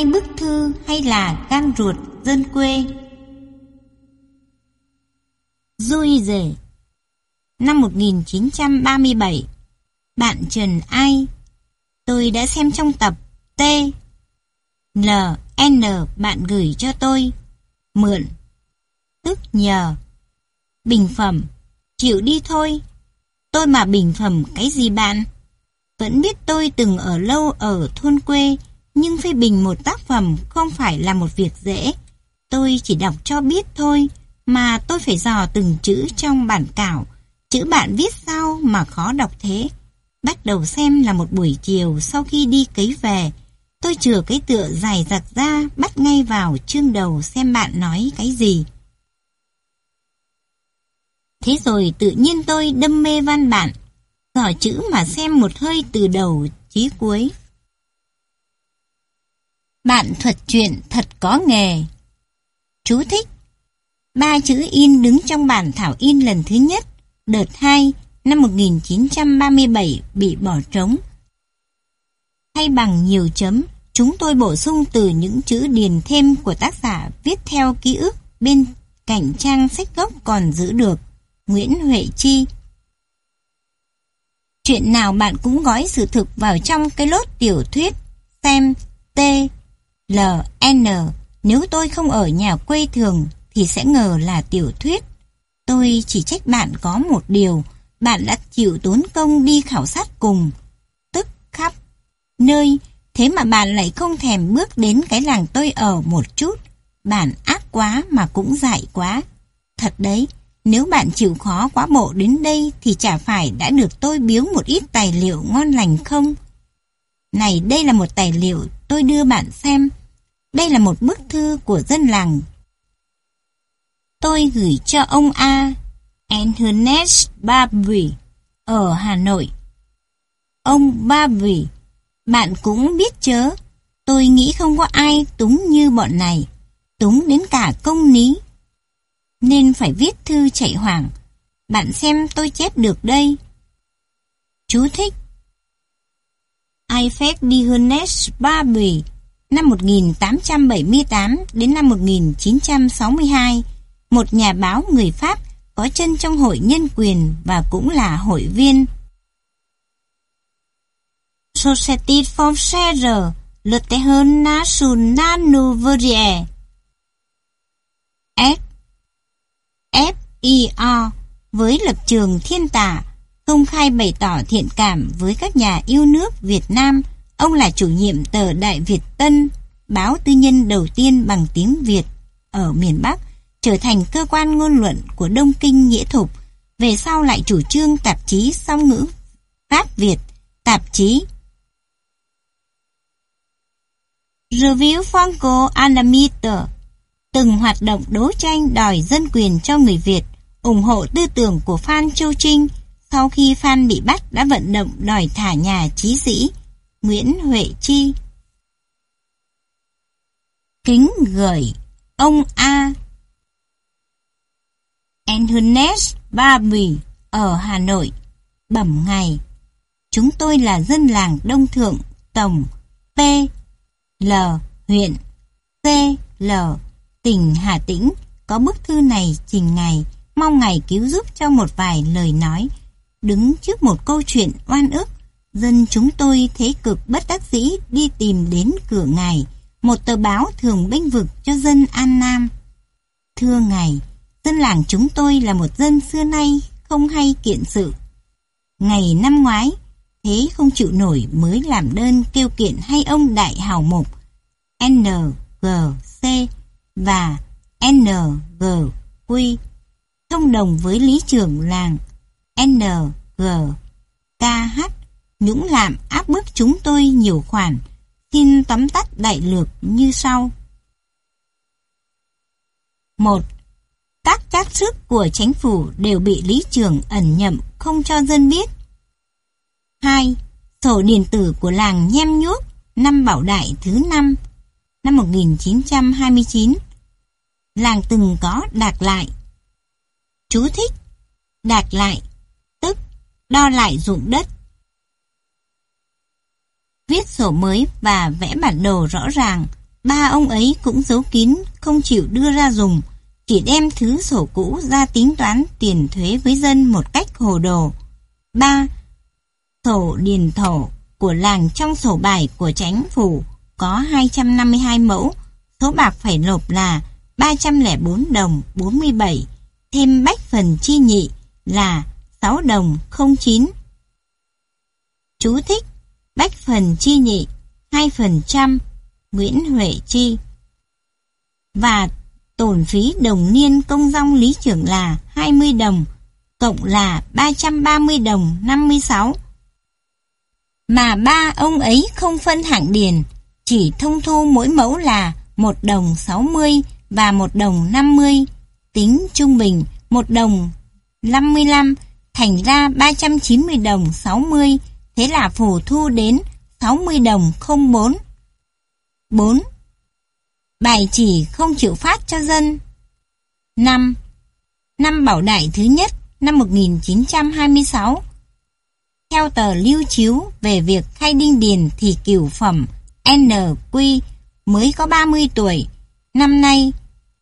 hai bức thư hay là gan ruột dân quê. Dui rể. Năm 1937 Bạn Trần Ai. Tôi đã xem trong tập T L N, bạn gửi cho tôi. Mượn. Tức nhờ. Bình phẩm. Chịu đi thôi. Tôi mà bình phẩm cái gì bạn? Vẫn biết tôi từng ở lâu ở thôn quê nhưng phê bình một tác phẩm không phải là một việc dễ. Tôi chỉ đọc cho biết thôi Mà tôi phải dò từng chữ trong bản cảo. Chữ bạn viết sao mà khó đọc thế? Bắt đầu xem là một buổi chiều sau khi đi cấy về. Tôi chừa cái tựa dài giặt ra Bắt ngay vào chương đầu xem bạn nói cái gì. Thế rồi tự nhiên tôi đâm mê văn bản, dò chữ mà xem một hơi từ đầu chí cuối. Bạn thuật chuyện thật có nghề. Chú thích. Ba chữ in đứng trong bản thảo in lần thứ nhất, đợt 2, năm 1937 bị bỏ trống. Thay bằng nhiều chấm, chúng tôi bổ sung từ những chữ điền thêm của tác giả viết theo ký ức bên cạnh trang sách gốc còn giữ được. Nguyễn Huệ Chi Chuyện nào bạn cũng gói sự thực vào trong cái lốt tiểu thuyết xem T, L, N. Nếu tôi không ở nhà quê thường thì sẽ ngờ là tiểu thuyết. Tôi chỉ trách bạn có một điều Bạn đã chịu tốn công đi khảo sát cùng. Tức khắp Nơi Thế mà bạn lại không thèm bước đến cái làng tôi ở một chút. Bạn ác quá mà cũng dại quá. Thật đấy nếu bạn chịu khó quá bộ đến đây thì chả phải đã được tôi biếu một ít tài liệu ngon lành không? Này đây là một tài liệu tôi đưa bạn xem. Đây là một bức thư của dân làng. Tôi gửi cho ông A. Ernest Barbie ở Hà Nội. Ông Barbie, bạn cũng biết chớ, tôi nghĩ không có ai túng như bọn này, túng đến cả công lý nên phải viết thư chạy hoảng. Bạn xem tôi chép được đây. Chú thích Ifet Diogenes Barbie năm 1878 đến năm 1962, một nhà báo người Pháp có chân trong hội nhân quyền và cũng là hội viên. Société Française Le Terrain National Nouveau S FIO với lập trường thiên tả, công khai bày tỏ thiện cảm với các nhà yêu nước Việt Nam. Ông là chủ nhiệm tờ Đại Việt Tân, báo tư nhân đầu tiên bằng tiếng Việt ở miền Bắc, trở thành cơ quan ngôn luận của Đông Kinh Nghĩa Thục, về sau lại chủ trương tạp chí song ngữ Pháp Việt, tạp chí Review Franco Anamita từng hoạt động đấu tranh đòi dân quyền cho người Việt, ủng hộ tư tưởng của Phan Châu Trinh sau khi Phan bị bắt đã vận động đòi thả nhà trí sĩ. Nguyễn Huệ Chi. Kính gửi ông A. Ernest Barbie ở Hà Nội, bẩm ngày. Chúng tôi là dân làng Đông Thượng, Tổng, P, L, huyện, C, L, tỉnh Hà Tĩnh có bức thư này trình ngày mong ngày cứu giúp cho một vài lời nói. Đứng trước một câu chuyện oan ức, dân chúng tôi thế cực bất đắc dĩ đi tìm đến cửa ngài, một tờ báo thường bênh vực cho dân An Nam. Thưa ngài, dân làng chúng tôi là một dân xưa nay không hay kiện sự. Ngày năm ngoái, thế không chịu nổi mới làm đơn kêu kiện hay ông đại hào mục N, G, C và NGQ thông đồng với lý trưởng làng NGKH nhũng làm áp bức chúng tôi nhiều khoản xin tóm tắt đại lược như sau 1. Các chát sức của chính phủ đều bị lý trưởng ẩn nhậm không cho dân biết 2. Sổ điện tử của làng nhem nhuốc năm bảo đại thứ 5 năm 1929 làng từng có đạt lại. Chú thích Đạt lại, tức đo lại ruộng đất. Viết sổ mới và vẽ bản đồ rõ ràng, ba ông ấy cũng giấu kín, không chịu đưa ra dùng, chỉ đem thứ sổ cũ ra tính toán tiền thuế với dân một cách hồ đồ. 3. Sổ điền thổ của làng trong sổ bài của chánh phủ có 252 mẫu, số bạc phải nộp là 304 đồng 47, thêm bách phần chi nhị là 6 đồng 09. Chú thích Bách phần chi nhị 2% Nguyễn Huệ Chi. Và tổn phí đồng niên công dong lý trưởng là 20 đồng, cộng là 330 đồng 56. Mà ba ông ấy không phân hạng điền, chỉ thông thu mỗi mẫu là 1 đồng 60 và 1 đồng 50, tính trung bình 1 đồng 55, thành ra 390 đồng 60, thế là phủ thu đến 60 đồng 04. 4. Bài chỉ không chịu phát cho dân. 5. Năm Bảo Đại thứ nhất năm 1926 Theo tờ lưu chiếu về việc khai đinh điền thì cửu phẩm NQ mới có 30 tuổi. Năm nay,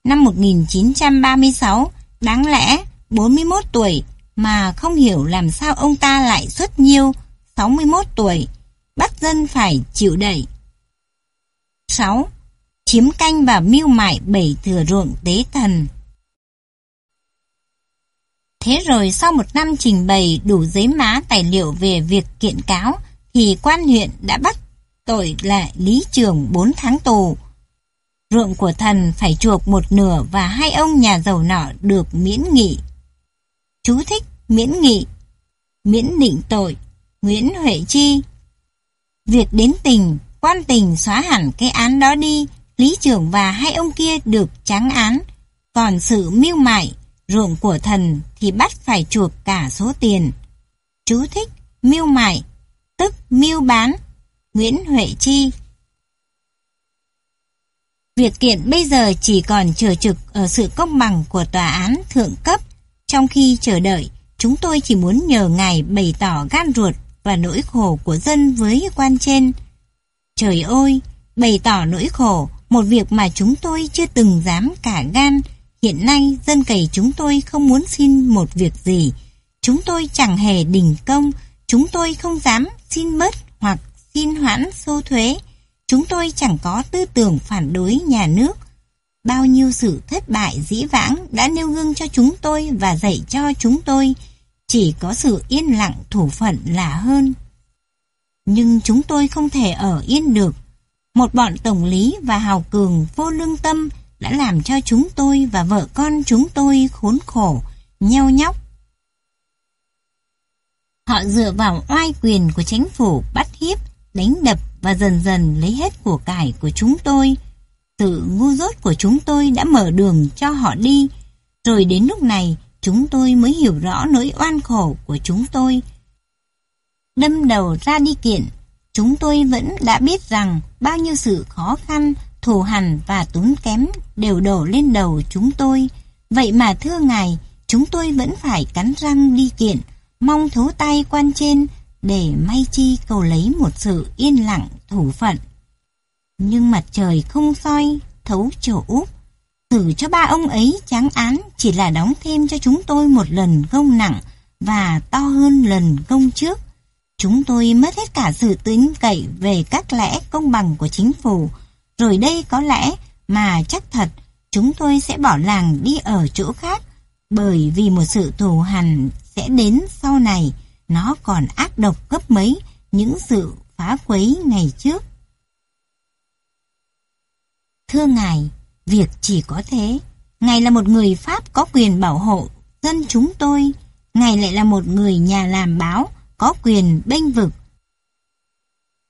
năm 1936, đáng lẽ 41 tuổi mà không hiểu làm sao ông ta lại xuất nhiêu 61 tuổi, bắt dân phải chịu đẩy. 6 chiếm canh và mưu mại bảy thừa ruộng tế thần. Thế rồi sau một năm trình bày đủ giấy má tài liệu về việc kiện cáo, thì quan huyện đã bắt tội lại Lý Trường 4 tháng tù. Ruộng của thần phải chuộc một nửa và hai ông nhà giàu nọ được miễn nghị. Chú thích miễn nghị, miễn định tội, Nguyễn Huệ Chi. Việc đến tình, quan tình xóa hẳn cái án đó đi, Lý trưởng và hai ông kia được trắng án, còn sự mưu mại, ruộng của thần thì bắt phải chuộc cả số tiền. Chú thích mưu mại, tức mưu bán, Nguyễn Huệ Chi. Việc kiện bây giờ chỉ còn chờ trực ở sự công bằng của tòa án thượng cấp, trong khi chờ đợi, chúng tôi chỉ muốn nhờ ngài bày tỏ gan ruột và nỗi khổ của dân với quan trên. Trời ơi, bày tỏ nỗi khổ một việc mà chúng tôi chưa từng dám cả gan. Hiện nay dân cầy chúng tôi không muốn xin một việc gì. Chúng tôi chẳng hề đình công. Chúng tôi không dám xin bớt hoặc xin hoãn xô thuế. Chúng tôi chẳng có tư tưởng phản đối nhà nước. Bao nhiêu sự thất bại dĩ vãng đã nêu gương cho chúng tôi và dạy cho chúng tôi. Chỉ có sự yên lặng thủ phận là hơn. Nhưng chúng tôi không thể ở yên được một bọn tổng lý và hào cường vô lương tâm đã làm cho chúng tôi và vợ con chúng tôi khốn khổ, nheo nhóc. Họ dựa vào oai quyền của chính phủ bắt hiếp, đánh đập và dần dần lấy hết của cải của chúng tôi. Sự ngu dốt của chúng tôi đã mở đường cho họ đi, rồi đến lúc này chúng tôi mới hiểu rõ nỗi oan khổ của chúng tôi. Đâm đầu ra đi kiện, chúng tôi vẫn đã biết rằng bao nhiêu sự khó khăn, thù hằn và tốn kém đều đổ lên đầu chúng tôi. Vậy mà thưa ngài, chúng tôi vẫn phải cắn răng đi kiện, mong thấu tay quan trên để may chi cầu lấy một sự yên lặng thủ phận. Nhưng mặt trời không soi, thấu chỗ úp. Thử cho ba ông ấy tráng án chỉ là đóng thêm cho chúng tôi một lần gông nặng và to hơn lần gông trước. Chúng tôi mất hết cả sự tính cậy về các lẽ công bằng của chính phủ. Rồi đây có lẽ mà chắc thật chúng tôi sẽ bỏ làng đi ở chỗ khác bởi vì một sự thù hằn sẽ đến sau này nó còn ác độc gấp mấy những sự phá quấy ngày trước. Thưa Ngài, việc chỉ có thế. Ngài là một người Pháp có quyền bảo hộ dân chúng tôi. Ngài lại là một người nhà làm báo có quyền bênh vực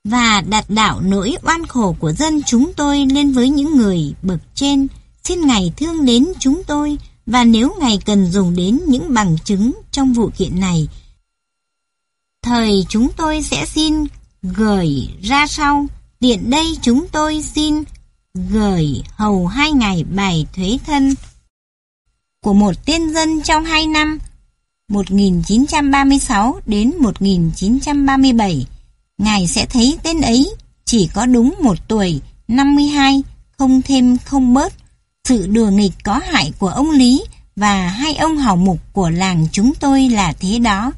và đặt đảo nỗi oan khổ của dân chúng tôi lên với những người bậc trên. Xin Ngài thương đến chúng tôi và nếu Ngài cần dùng đến những bằng chứng trong vụ kiện này, thời chúng tôi sẽ xin gửi ra sau. Tiện đây chúng tôi xin gửi hầu hai ngày bài thuế thân của một tiên dân trong hai năm 1936 đến 1937, Ngài sẽ thấy tên ấy chỉ có đúng một tuổi, 52, không thêm không bớt. Sự đùa nghịch có hại của ông Lý và hai ông hào mục của làng chúng tôi là thế đó.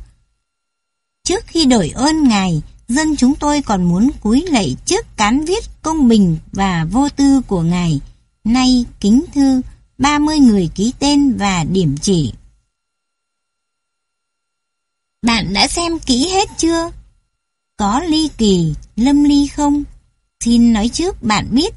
Trước khi đổi ơn Ngài, dân chúng tôi còn muốn cúi lạy trước cán viết công bình và vô tư của Ngài. Nay kính thư, 30 người ký tên và điểm chỉ. Bạn đã xem kỹ hết chưa? Có ly kỳ, lâm ly không? Xin nói trước bạn biết.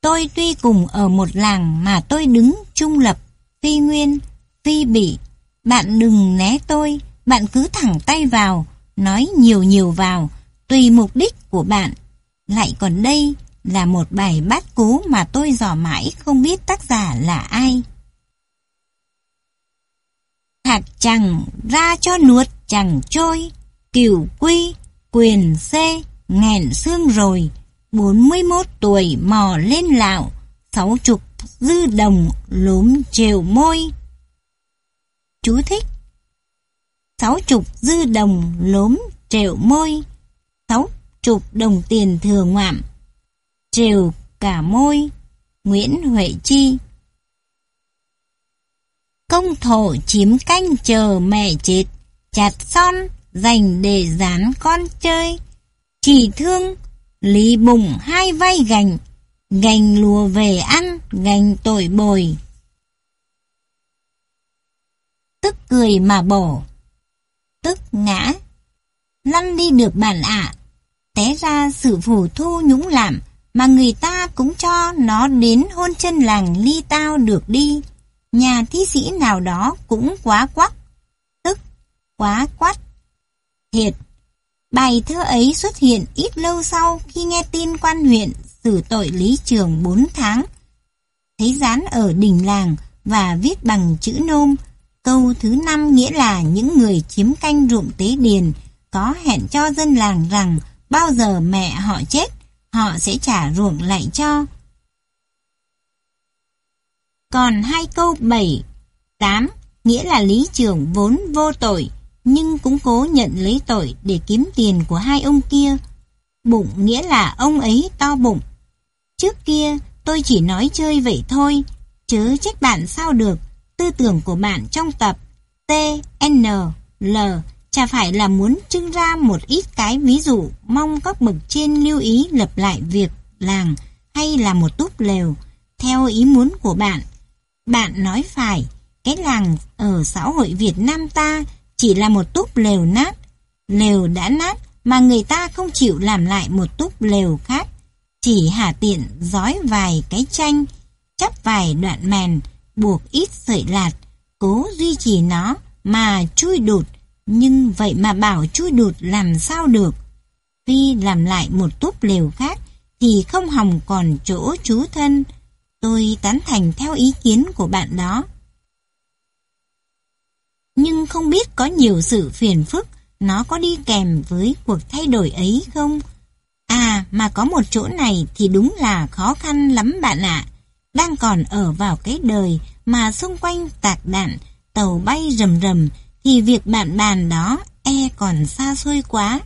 Tôi tuy cùng ở một làng mà tôi đứng trung lập, phi nguyên, phi bị. Bạn đừng né tôi, bạn cứ thẳng tay vào, nói nhiều nhiều vào, tùy mục đích của bạn. Lại còn đây là một bài bát cú mà tôi dò mãi không biết tác giả là ai. Thạc chẳng ra cho nuốt chẳng trôi, cửu quy, quyền xê, nghẹn xương rồi, 41 tuổi mò lên lạo, sáu chục dư đồng lúm trều môi. Chú thích Sáu chục dư đồng lốm trèo môi, sáu chục đồng tiền thừa ngoạm, trèo cả môi. Nguyễn Huệ Chi Công thổ chiếm canh chờ mẹ chết, chặt son, dành để dán con chơi. Chỉ thương, lý bụng hai vai gành, gành lùa về ăn, gành tội bồi. Tức cười mà bổ, tức ngã. Lăn đi được bản ạ, té ra sự phủ thu nhũng làm, mà người ta cũng cho nó đến hôn chân làng ly tao được đi. Nhà thi sĩ nào đó cũng quá quắc, tức quá quắt. Thiệt, bài thơ ấy xuất hiện ít lâu sau khi nghe tin quan huyện xử tội lý trường 4 tháng. Thấy dán ở đỉnh làng và viết bằng chữ nôm, câu thứ năm nghĩa là những người chiếm canh ruộng tế điền có hẹn cho dân làng rằng bao giờ mẹ họ chết họ sẽ trả ruộng lại cho. Còn hai câu 7, 8 nghĩa là lý trưởng vốn vô tội nhưng cũng cố nhận lấy tội để kiếm tiền của hai ông kia. Bụng nghĩa là ông ấy to bụng. Trước kia tôi chỉ nói chơi vậy thôi, chứ trách bạn sao được. Tư tưởng của bạn trong tập T, N, L chả phải là muốn trưng ra một ít cái ví dụ mong các bậc trên lưu ý lập lại việc làng hay là một túp lều theo ý muốn của bạn. Bạn nói phải, cái làng ở xã hội Việt Nam ta chỉ là một túp lều nát. Lều đã nát mà người ta không chịu làm lại một túp lều khác. Chỉ hả tiện giói vài cái chanh, chắp vài đoạn mèn, buộc ít sợi lạt, cố duy trì nó mà chui đụt nhưng vậy mà bảo chui đụt làm sao được? Phi làm lại một túp lều khác thì không hòng còn chỗ trú thân. Tôi tán thành theo ý kiến của bạn đó. Nhưng không biết có nhiều sự phiền phức nó có đi kèm với cuộc thay đổi ấy không? À mà có một chỗ này thì đúng là khó khăn lắm bạn ạ. Đang còn ở vào cái đời mà xung quanh tạc đạn, tàu bay rầm rầm thì việc bạn bàn đó e còn xa xôi quá,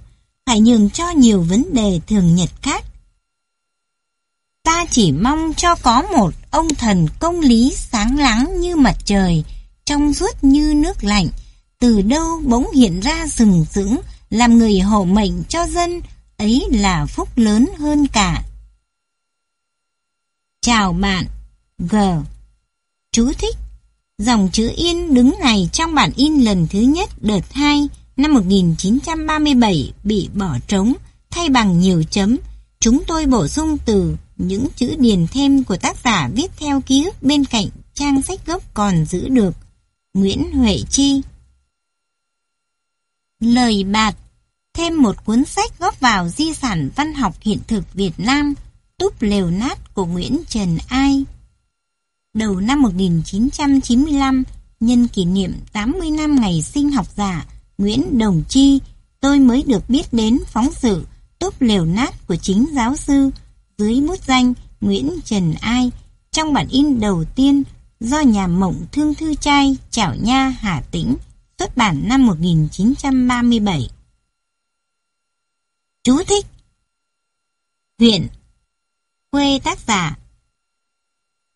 phải nhường cho nhiều vấn đề thường nhật khác. Ta chỉ mong cho có một ông thần công lý sáng láng như mặt trời, trong suốt như nước lạnh, từ đâu bỗng hiện ra sừng sững, làm người hộ mệnh cho dân, ấy là phúc lớn hơn cả. Chào bạn, G. Chú thích Dòng chữ Yên đứng này trong bản in lần thứ nhất đợt 2 năm 1937 bị bỏ trống, thay bằng nhiều chấm. Chúng tôi bổ sung từ những chữ điền thêm của tác giả viết theo ký ức bên cạnh trang sách gốc còn giữ được. Nguyễn Huệ Chi Lời bạt Thêm một cuốn sách góp vào di sản văn học hiện thực Việt Nam Túp lều nát của Nguyễn Trần Ai Đầu năm 1995, nhân kỷ niệm 80 năm ngày sinh học giả Nguyễn Đồng Chi, tôi mới được biết đến phóng sự Túp lều nát của chính giáo sư dưới bút danh Nguyễn Trần Ai trong bản in đầu tiên do nhà mộng thương thư trai Chảo Nha Hà Tĩnh xuất bản năm 1937. Chú thích Huyện Quê tác giả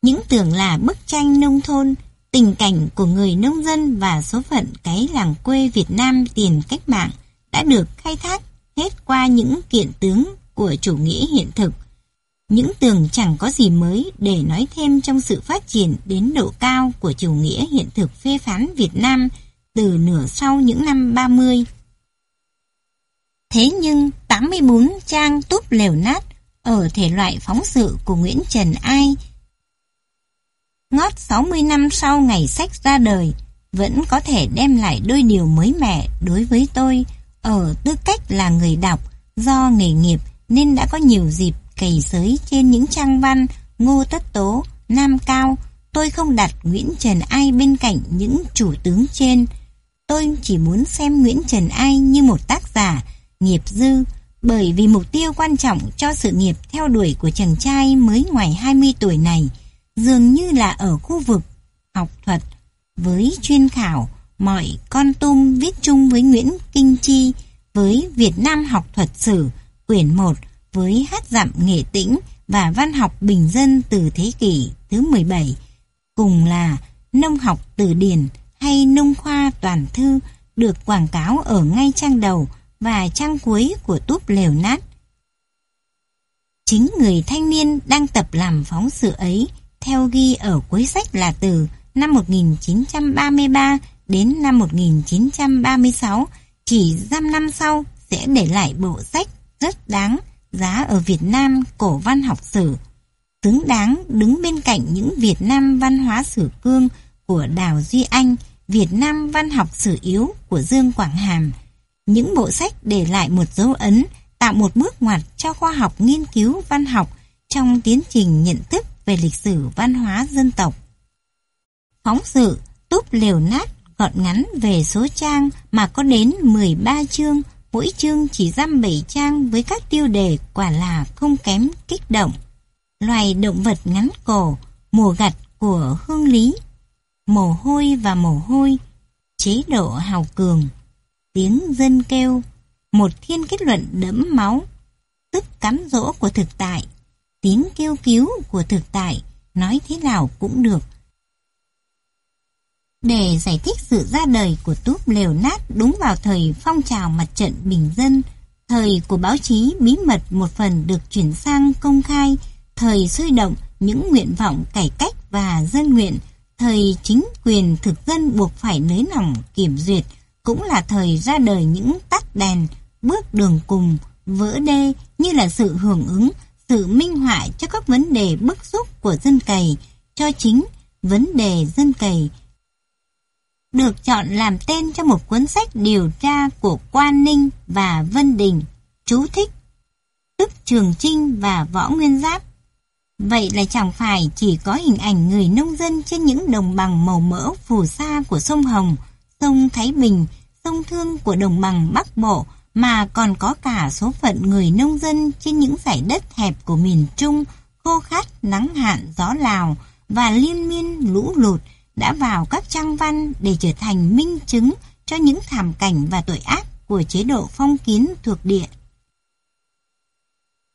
những tưởng là bức tranh nông thôn, tình cảnh của người nông dân và số phận cái làng quê Việt Nam tiền cách mạng đã được khai thác hết qua những kiện tướng của chủ nghĩa hiện thực. Những tường chẳng có gì mới để nói thêm trong sự phát triển đến độ cao của chủ nghĩa hiện thực phê phán Việt Nam từ nửa sau những năm 30. Thế nhưng 84 trang túp lều nát ở thể loại phóng sự của Nguyễn Trần Ai ngót 60 năm sau ngày sách ra đời vẫn có thể đem lại đôi điều mới mẻ đối với tôi ở tư cách là người đọc do nghề nghiệp nên đã có nhiều dịp cày sới trên những trang văn Ngô Tất Tố, Nam Cao. Tôi không đặt Nguyễn Trần Ai bên cạnh những chủ tướng trên. Tôi chỉ muốn xem Nguyễn Trần Ai như một tác giả nghiệp dư bởi vì mục tiêu quan trọng cho sự nghiệp theo đuổi của chàng trai mới ngoài 20 tuổi này dường như là ở khu vực học thuật với chuyên khảo mọi con tum viết chung với Nguyễn Kinh Chi với Việt Nam học thuật sử quyển 1 với hát dặm nghệ tĩnh và văn học bình dân từ thế kỷ thứ 17 cùng là nông học từ điển hay nông khoa toàn thư được quảng cáo ở ngay trang đầu và trang cuối của túp lều nát. Chính người thanh niên đang tập làm phóng sự ấy, theo ghi ở cuối sách là từ năm 1933 đến năm 1936, chỉ giam năm sau sẽ để lại bộ sách rất đáng giá ở Việt Nam cổ văn học sử. Xứng đáng đứng bên cạnh những Việt Nam văn hóa sử cương của Đào Duy Anh, Việt Nam văn học sử yếu của Dương Quảng Hàm, những bộ sách để lại một dấu ấn, tạo một bước ngoặt cho khoa học nghiên cứu văn học trong tiến trình nhận thức về lịch sử văn hóa dân tộc. Phóng sự túp liều nát gọn ngắn về số trang mà có đến 13 chương, mỗi chương chỉ dăm 7 trang với các tiêu đề quả là không kém kích động. Loài động vật ngắn cổ, mùa gặt của hương lý, mồ hôi và mồ hôi, chế độ hào cường tiếng dân kêu, một thiên kết luận đẫm máu, tức cắn rỗ của thực tại, tiếng kêu cứu của thực tại, nói thế nào cũng được. Để giải thích sự ra đời của túp lều nát đúng vào thời phong trào mặt trận bình dân, thời của báo chí bí mật một phần được chuyển sang công khai, thời sôi động những nguyện vọng cải cách và dân nguyện, thời chính quyền thực dân buộc phải nới lỏng kiểm duyệt, cũng là thời ra đời những tắt đèn, bước đường cùng, vỡ đê như là sự hưởng ứng, sự minh họa cho các vấn đề bức xúc của dân cày, cho chính vấn đề dân cày. Được chọn làm tên cho một cuốn sách điều tra của Quan Ninh và Vân Đình, chú thích, tức Trường Trinh và Võ Nguyên Giáp. Vậy là chẳng phải chỉ có hình ảnh người nông dân trên những đồng bằng màu mỡ phù sa của sông Hồng, sông Thái Bình, sông Thương của đồng bằng Bắc Bộ mà còn có cả số phận người nông dân trên những giải đất hẹp của miền Trung, khô khát, nắng hạn, gió Lào và liên miên lũ lụt đã vào các trang văn để trở thành minh chứng cho những thảm cảnh và tội ác của chế độ phong kiến thuộc địa.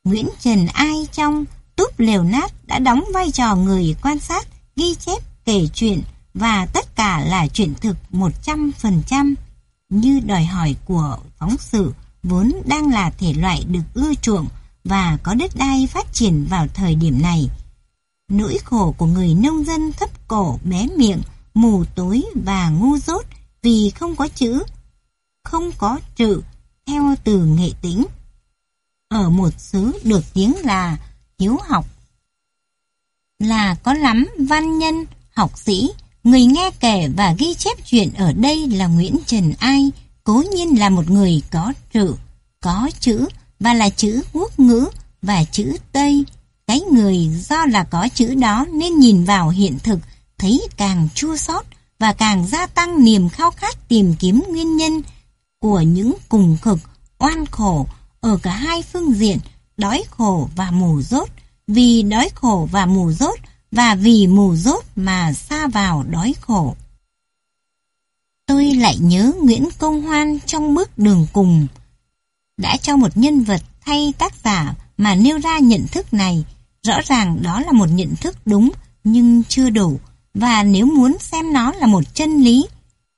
Nguyễn Trần Ai trong Túp Lều Nát đã đóng vai trò người quan sát, ghi chép, kể chuyện, và tất cả là chuyện thực 100% như đòi hỏi của phóng sự vốn đang là thể loại được ưa chuộng và có đất đai phát triển vào thời điểm này. Nỗi khổ của người nông dân thấp cổ bé miệng, mù tối và ngu dốt vì không có chữ, không có chữ theo từ nghệ tĩnh. Ở một xứ được tiếng là hiếu học, là có lắm văn nhân, học sĩ, Người nghe kể và ghi chép chuyện ở đây là Nguyễn Trần Ai, cố nhiên là một người có chữ, có chữ và là chữ quốc ngữ và chữ Tây. Cái người do là có chữ đó nên nhìn vào hiện thực thấy càng chua xót và càng gia tăng niềm khao khát tìm kiếm nguyên nhân của những cùng cực, oan khổ ở cả hai phương diện, đói khổ và mù dốt. Vì đói khổ và mù dốt và vì mù dốt mà xa vào đói khổ. Tôi lại nhớ Nguyễn Công Hoan trong bước đường cùng đã cho một nhân vật thay tác giả mà nêu ra nhận thức này, Rõ ràng đó là một nhận thức đúng nhưng chưa đủ. Và nếu muốn xem nó là một chân lý,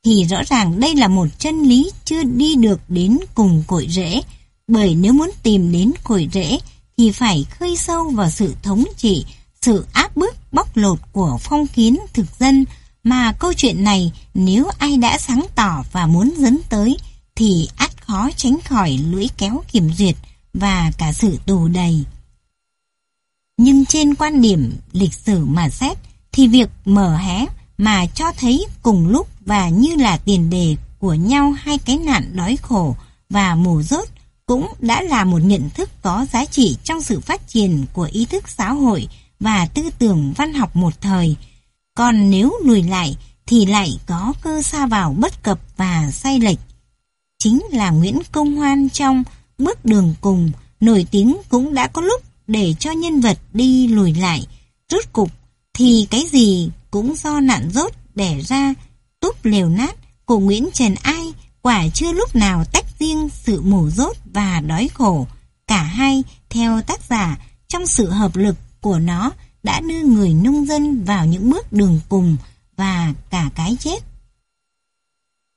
thì rõ ràng đây là một chân lý chưa đi được đến cùng cội rễ. Bởi nếu muốn tìm đến cội rễ, thì phải khơi sâu vào sự thống trị, sự áp bức bóc lột của phong kiến thực dân, mà câu chuyện này nếu ai đã sáng tỏ và muốn dẫn tới, thì ắt khó tránh khỏi lưỡi kéo kiểm duyệt và cả sự tù đầy. Nhưng trên quan điểm lịch sử mà xét, thì việc mở hé mà cho thấy cùng lúc và như là tiền đề của nhau hai cái nạn đói khổ và mù rốt cũng đã là một nhận thức có giá trị trong sự phát triển của ý thức xã hội và tư tưởng văn học một thời. Còn nếu lùi lại thì lại có cơ xa vào bất cập và sai lệch. Chính là Nguyễn Công Hoan trong Bước đường cùng nổi tiếng cũng đã có lúc để cho nhân vật đi lùi lại. Rốt cục thì cái gì cũng do nạn rốt đẻ ra, túp lều nát của Nguyễn Trần Ai quả chưa lúc nào tách riêng sự mổ rốt và đói khổ. Cả hai, theo tác giả, trong sự hợp lực của nó đã đưa người nông dân vào những bước đường cùng và cả cái chết.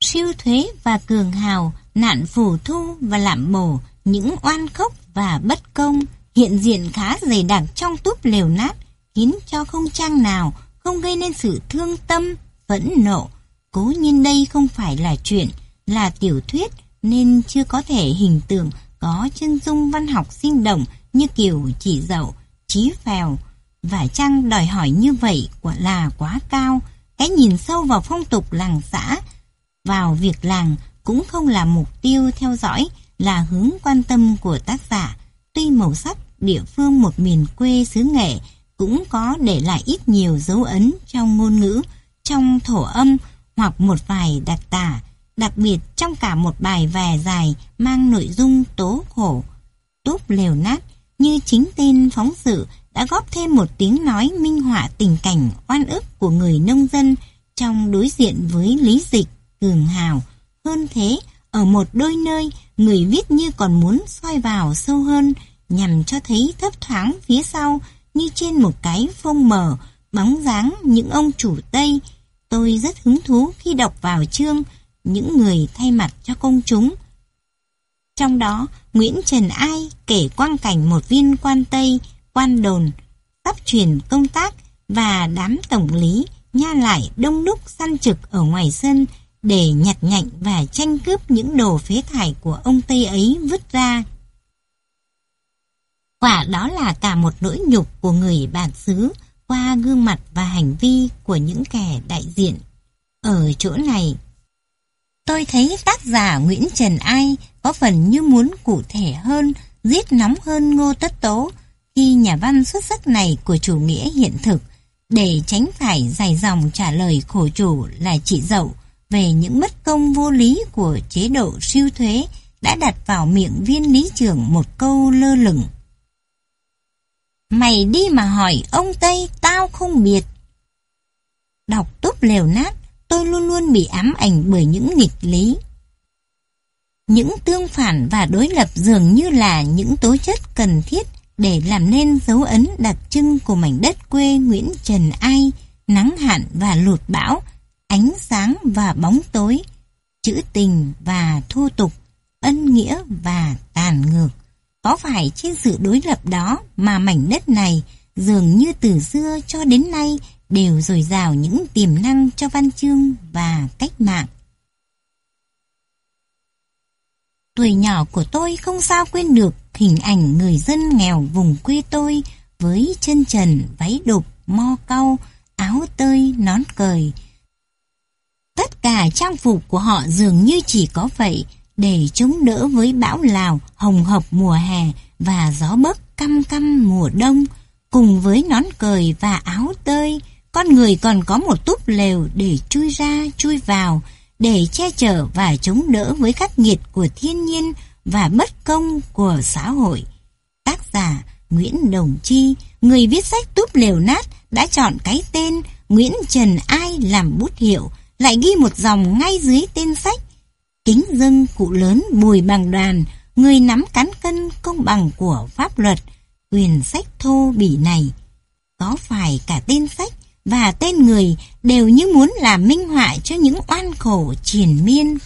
Siêu thuế và cường hào, nạn phủ thu và lạm bổ, những oan khốc và bất công hiện diện khá dày đặc trong túp lều nát, khiến cho không trang nào không gây nên sự thương tâm, phẫn nộ. Cố nhiên đây không phải là chuyện, là tiểu thuyết nên chưa có thể hình tượng có chân dung văn học sinh động như kiểu chỉ dậu, chí phèo. Và chăng đòi hỏi như vậy quả là quá cao, cái nhìn sâu vào phong tục làng xã, vào việc làng cũng không là mục tiêu theo dõi, là hướng quan tâm của tác giả. Tuy màu sắc địa phương một miền quê xứ nghệ cũng có để lại ít nhiều dấu ấn trong ngôn ngữ, trong thổ âm hoặc một vài đặc tả, đặc biệt trong cả một bài vè dài mang nội dung tố khổ, túp lều nát như chính tên phóng sự đã góp thêm một tiếng nói minh họa tình cảnh oan ức của người nông dân trong đối diện với lý dịch, cường hào. Hơn thế, ở một đôi nơi, người viết như còn muốn soi vào sâu hơn nhằm cho thấy thấp thoáng phía sau như trên một cái phông mờ, bóng dáng những ông chủ Tây. Tôi rất hứng thú khi đọc vào chương những người thay mặt cho công chúng. Trong đó, Nguyễn Trần Ai kể quang cảnh một viên quan Tây, quan đồn, sắp chuyển công tác và đám tổng lý nha lại đông đúc săn trực ở ngoài sân để nhặt nhạnh và tranh cướp những đồ phế thải của ông Tây ấy vứt ra. Quả đó là cả một nỗi nhục của người bản xứ qua gương mặt và hành vi của những kẻ đại diện. Ở chỗ này, tôi thấy tác giả Nguyễn Trần Ai có phần như muốn cụ thể hơn, giết nóng hơn Ngô Tất Tố khi nhà văn xuất sắc này của chủ nghĩa hiện thực để tránh phải dài dòng trả lời khổ chủ là chị dậu về những bất công vô lý của chế độ siêu thuế đã đặt vào miệng viên lý trưởng một câu lơ lửng. Mày đi mà hỏi ông Tây tao không biết. Đọc túp lều nát, tôi luôn luôn bị ám ảnh bởi những nghịch lý. Những tương phản và đối lập dường như là những tố chất cần thiết để làm nên dấu ấn đặc trưng của mảnh đất quê Nguyễn Trần Ai, nắng hạn và lụt bão, ánh sáng và bóng tối, chữ tình và thô tục, ân nghĩa và tàn ngược. Có phải trên sự đối lập đó mà mảnh đất này dường như từ xưa cho đến nay đều dồi dào những tiềm năng cho văn chương và cách mạng. Tuổi nhỏ của tôi không sao quên được hình ảnh người dân nghèo vùng quê tôi với chân trần, váy đục, mo cau, áo tơi, nón cời. Tất cả trang phục của họ dường như chỉ có vậy để chống đỡ với bão lào, hồng hộc mùa hè và gió bấc căm căm mùa đông. Cùng với nón cời và áo tơi, con người còn có một túp lều để chui ra, chui vào, để che chở và chống đỡ với khắc nghiệt của thiên nhiên và bất công của xã hội. Tác giả Nguyễn Đồng Chi, người viết sách túp lều nát, đã chọn cái tên Nguyễn Trần Ai làm bút hiệu, lại ghi một dòng ngay dưới tên sách. Kính dâng cụ lớn bùi bằng đoàn, người nắm cán cân công bằng của pháp luật, quyền sách thô bỉ này. Có phải cả tên sách và tên người đều như muốn làm minh họa cho những oan khổ triền miên.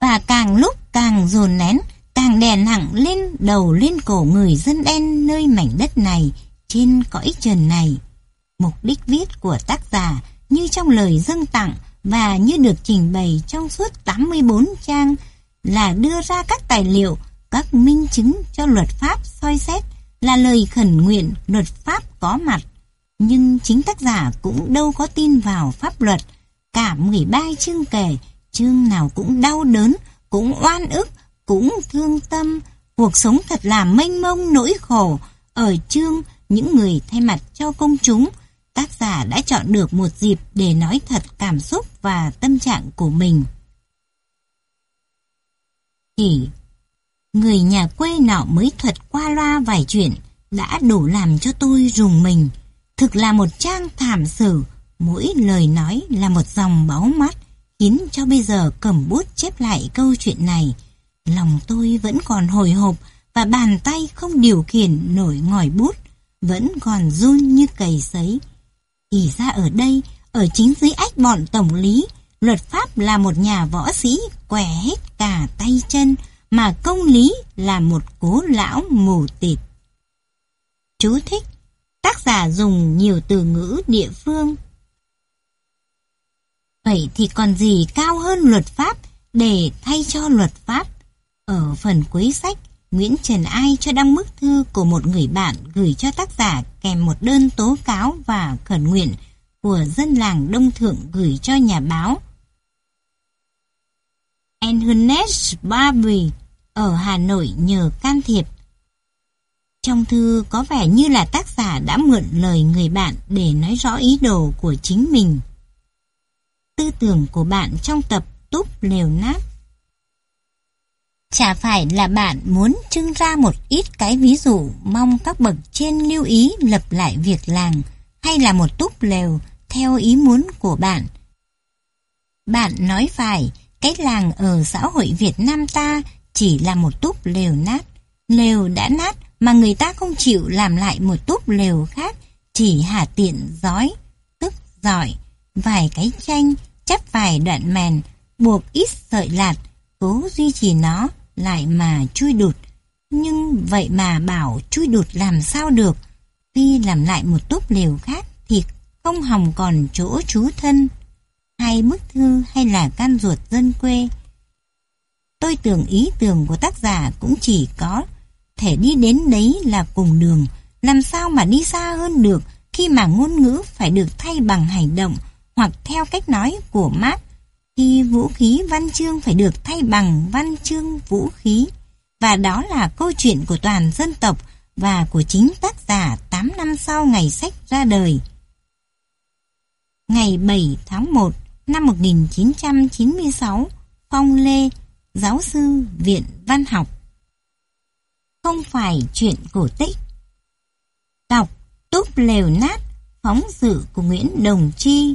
Và càng lúc càng dồn nén, càng đè nặng lên đầu lên cổ người dân đen nơi mảnh đất này, trên cõi trần này. Mục đích viết của tác giả như trong lời dâng tặng và như được trình bày trong suốt 84 trang là đưa ra các tài liệu, các minh chứng cho luật pháp soi xét là lời khẩn nguyện luật pháp có mặt. Nhưng chính tác giả cũng đâu có tin vào pháp luật. Cả 13 chương kể, chương nào cũng đau đớn, cũng oan ức, cũng thương tâm. Cuộc sống thật là mênh mông nỗi khổ. Ở chương, những người thay mặt cho công chúng, tác giả đã chọn được một dịp để nói thật cảm xúc và tâm trạng của mình. Chỉ người nhà quê nọ mới thuật qua loa vài chuyện đã đủ làm cho tôi rùng mình. Thực là một trang thảm sử, mỗi lời nói là một dòng máu mắt, khiến cho bây giờ cầm bút chép lại câu chuyện này. Lòng tôi vẫn còn hồi hộp và bàn tay không điều khiển nổi ngòi bút, vẫn còn run như cầy sấy. Thì ra ở đây, ở chính dưới ách bọn tổng lý, luật pháp là một nhà võ sĩ quẻ hết cả tay chân, mà công lý là một cố lão mù tịt. Chú thích Tác giả dùng nhiều từ ngữ địa phương. Vậy thì còn gì cao hơn luật pháp để thay cho luật pháp? Ở phần cuối sách, Nguyễn Trần Ai cho đăng bức thư của một người bạn gửi cho tác giả kèm một đơn tố cáo và khẩn nguyện của dân làng Đông Thượng gửi cho nhà báo. Enhunes Barbie ở Hà Nội nhờ can thiệp trong thư có vẻ như là tác giả đã mượn lời người bạn để nói rõ ý đồ của chính mình. Tư tưởng của bạn trong tập túp lều nát. Chả phải là bạn muốn trưng ra một ít cái ví dụ mong các bậc trên lưu ý lập lại việc làng hay là một túp lều theo ý muốn của bạn. Bạn nói phải, cái làng ở xã hội Việt Nam ta chỉ là một túp lều nát. Lều đã nát mà người ta không chịu làm lại một túp lều khác, chỉ hà tiện giói, tức giỏi, vài cái chanh, chắp vài đoạn mèn, buộc ít sợi lạt, cố duy trì nó, lại mà chui đụt. Nhưng vậy mà bảo chui đụt làm sao được, khi làm lại một túp lều khác thì không hòng còn chỗ trú thân, hay bức thư hay là can ruột dân quê. Tôi tưởng ý tưởng của tác giả cũng chỉ có thể đi đến đấy là cùng đường, làm sao mà đi xa hơn được khi mà ngôn ngữ phải được thay bằng hành động hoặc theo cách nói của Marx, khi vũ khí văn chương phải được thay bằng văn chương vũ khí. Và đó là câu chuyện của toàn dân tộc và của chính tác giả 8 năm sau ngày sách ra đời. Ngày 7 tháng 1 năm 1996, Phong Lê, giáo sư Viện Văn học không phải chuyện cổ tích. Đọc Túp lều nát phóng sự của Nguyễn Đồng Chi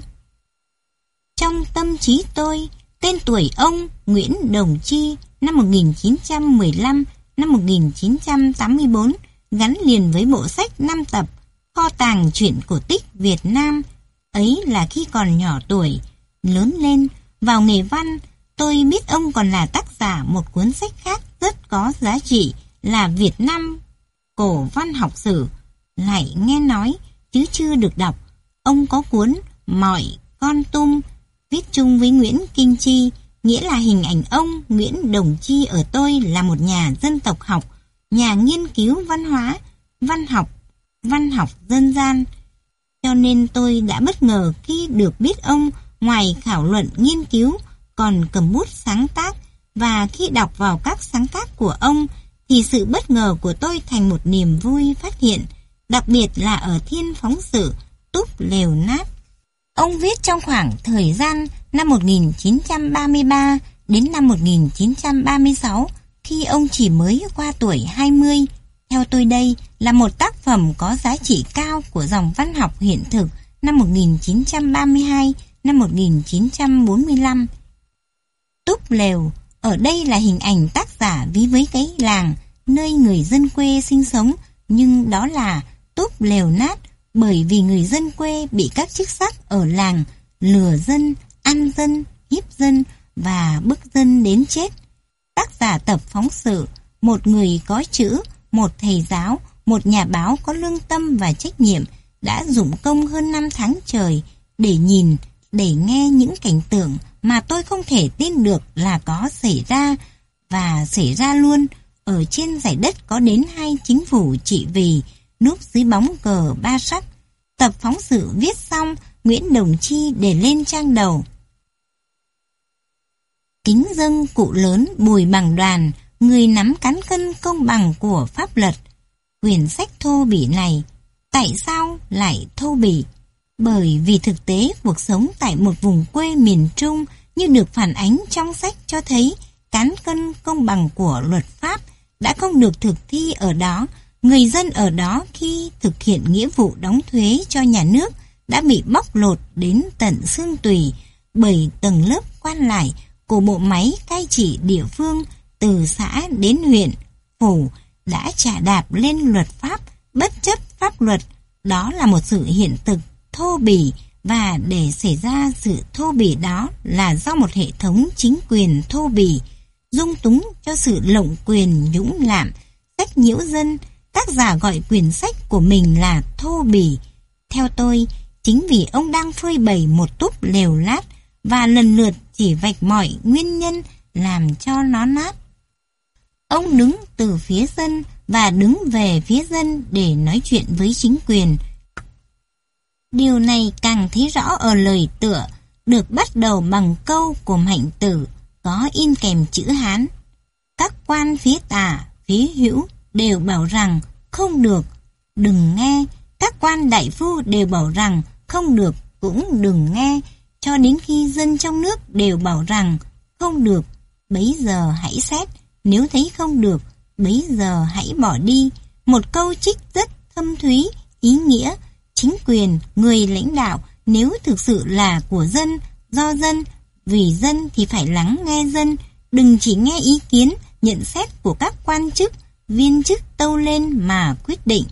Trong tâm trí tôi, tên tuổi ông Nguyễn Đồng Chi năm 1915 năm 1984 gắn liền với bộ sách 5 tập Kho tàng truyện cổ tích Việt Nam. Ấy là khi còn nhỏ tuổi, lớn lên, vào nghề văn, tôi biết ông còn là tác giả một cuốn sách khác rất có giá trị là Việt Nam cổ văn học sử, lại nghe nói chứ chưa được đọc. Ông có cuốn Mọi con tum viết chung với Nguyễn Kinh Chi, nghĩa là hình ảnh ông Nguyễn Đồng Chi ở tôi là một nhà dân tộc học, nhà nghiên cứu văn hóa, văn học, văn học dân gian. Cho nên tôi đã bất ngờ khi được biết ông ngoài khảo luận nghiên cứu còn cầm bút sáng tác và khi đọc vào các sáng tác của ông thì sự bất ngờ của tôi thành một niềm vui phát hiện, đặc biệt là ở thiên phóng sự túp lều nát. Ông viết trong khoảng thời gian năm 1933 đến năm 1936 khi ông chỉ mới qua tuổi 20. Theo tôi đây là một tác phẩm có giá trị cao của dòng văn học hiện thực năm 1932 năm 1945. Túp lều ở đây là hình ảnh tác giả ví với cái làng, nơi người dân quê sinh sống, nhưng đó là túp lều nát bởi vì người dân quê bị các chức sắc ở làng lừa dân, ăn dân, hiếp dân và bức dân đến chết. Tác giả tập phóng sự, một người có chữ, một thầy giáo, một nhà báo có lương tâm và trách nhiệm đã dụng công hơn 5 tháng trời để nhìn, để nghe những cảnh tượng mà tôi không thể tin được là có xảy ra và xảy ra luôn ở trên giải đất có đến hai chính phủ trị vì núp dưới bóng cờ ba sắc. Tập phóng sự viết xong, Nguyễn Đồng Chi để lên trang đầu. Kính dân cụ lớn bùi bằng đoàn, người nắm cán cân công bằng của pháp luật. Quyển sách thô bỉ này, tại sao lại thô bỉ? Bởi vì thực tế cuộc sống tại một vùng quê miền Trung như được phản ánh trong sách cho thấy cán cân công bằng của luật pháp đã không được thực thi ở đó. Người dân ở đó khi thực hiện nghĩa vụ đóng thuế cho nhà nước đã bị bóc lột đến tận xương tùy bởi tầng lớp quan lại của bộ máy cai trị địa phương từ xã đến huyện, phủ đã trả đạp lên luật pháp bất chấp pháp luật. Đó là một sự hiện thực thô bỉ và để xảy ra sự thô bỉ đó là do một hệ thống chính quyền thô bỉ dung túng cho sự lộng quyền nhũng lạm, sách nhiễu dân, tác giả gọi quyển sách của mình là thô bỉ. Theo tôi, chính vì ông đang phơi bày một túp lều lát và lần lượt chỉ vạch mọi nguyên nhân làm cho nó nát. Ông đứng từ phía dân và đứng về phía dân để nói chuyện với chính quyền. Điều này càng thấy rõ ở lời tựa được bắt đầu bằng câu của Mạnh Tử có in kèm chữ Hán. Các quan phía tả, phía hữu đều bảo rằng không được, đừng nghe. Các quan đại phu đều bảo rằng không được, cũng đừng nghe. Cho đến khi dân trong nước đều bảo rằng không được, bấy giờ hãy xét. Nếu thấy không được, bấy giờ hãy bỏ đi. Một câu trích rất thâm thúy, ý nghĩa. Chính quyền, người lãnh đạo nếu thực sự là của dân, do dân vì dân thì phải lắng nghe dân, đừng chỉ nghe ý kiến, nhận xét của các quan chức, viên chức tâu lên mà quyết định.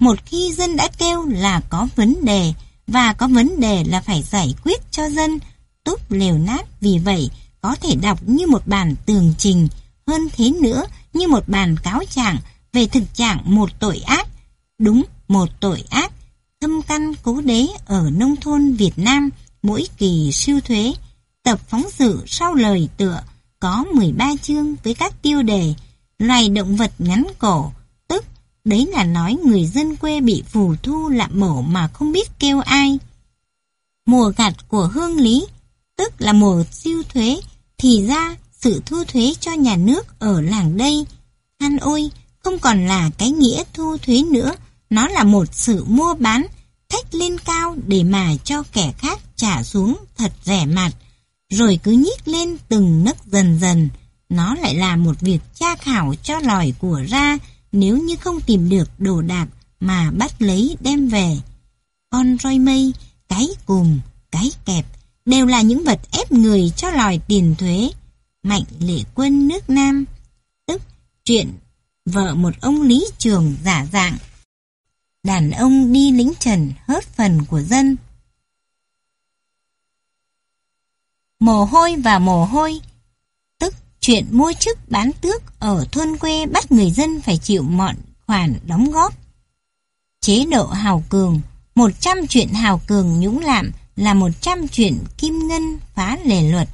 Một khi dân đã kêu là có vấn đề, và có vấn đề là phải giải quyết cho dân, túp lều nát vì vậy có thể đọc như một bản tường trình, hơn thế nữa như một bản cáo trạng về thực trạng một tội ác. Đúng, một tội ác, thâm căn cố đế ở nông thôn Việt Nam mỗi kỳ siêu thuế Tập phóng sự sau lời tựa có 13 chương với các tiêu đề loài động vật ngắn cổ, tức đấy là nói người dân quê bị phù thu lạm mổ mà không biết kêu ai. Mùa gặt của hương lý, tức là mùa siêu thuế, thì ra sự thu thuế cho nhà nước ở làng đây. Than ôi, không còn là cái nghĩa thu thuế nữa, nó là một sự mua bán, thách lên cao để mà cho kẻ khác trả xuống thật rẻ mặt rồi cứ nhích lên từng nấc dần dần. Nó lại là một việc tra khảo cho lòi của ra nếu như không tìm được đồ đạc mà bắt lấy đem về. Con roi mây, cái cùm, cái kẹp đều là những vật ép người cho lòi tiền thuế. Mạnh lệ quân nước Nam, tức chuyện vợ một ông lý trường giả dạng. Đàn ông đi lính trần hớt phần của dân. mồ hôi và mồ hôi. Tức chuyện mua chức bán tước ở thôn quê bắt người dân phải chịu mọn khoản đóng góp. Chế độ hào cường, 100 chuyện hào cường nhũng lạm là 100 chuyện kim ngân phá lề luật.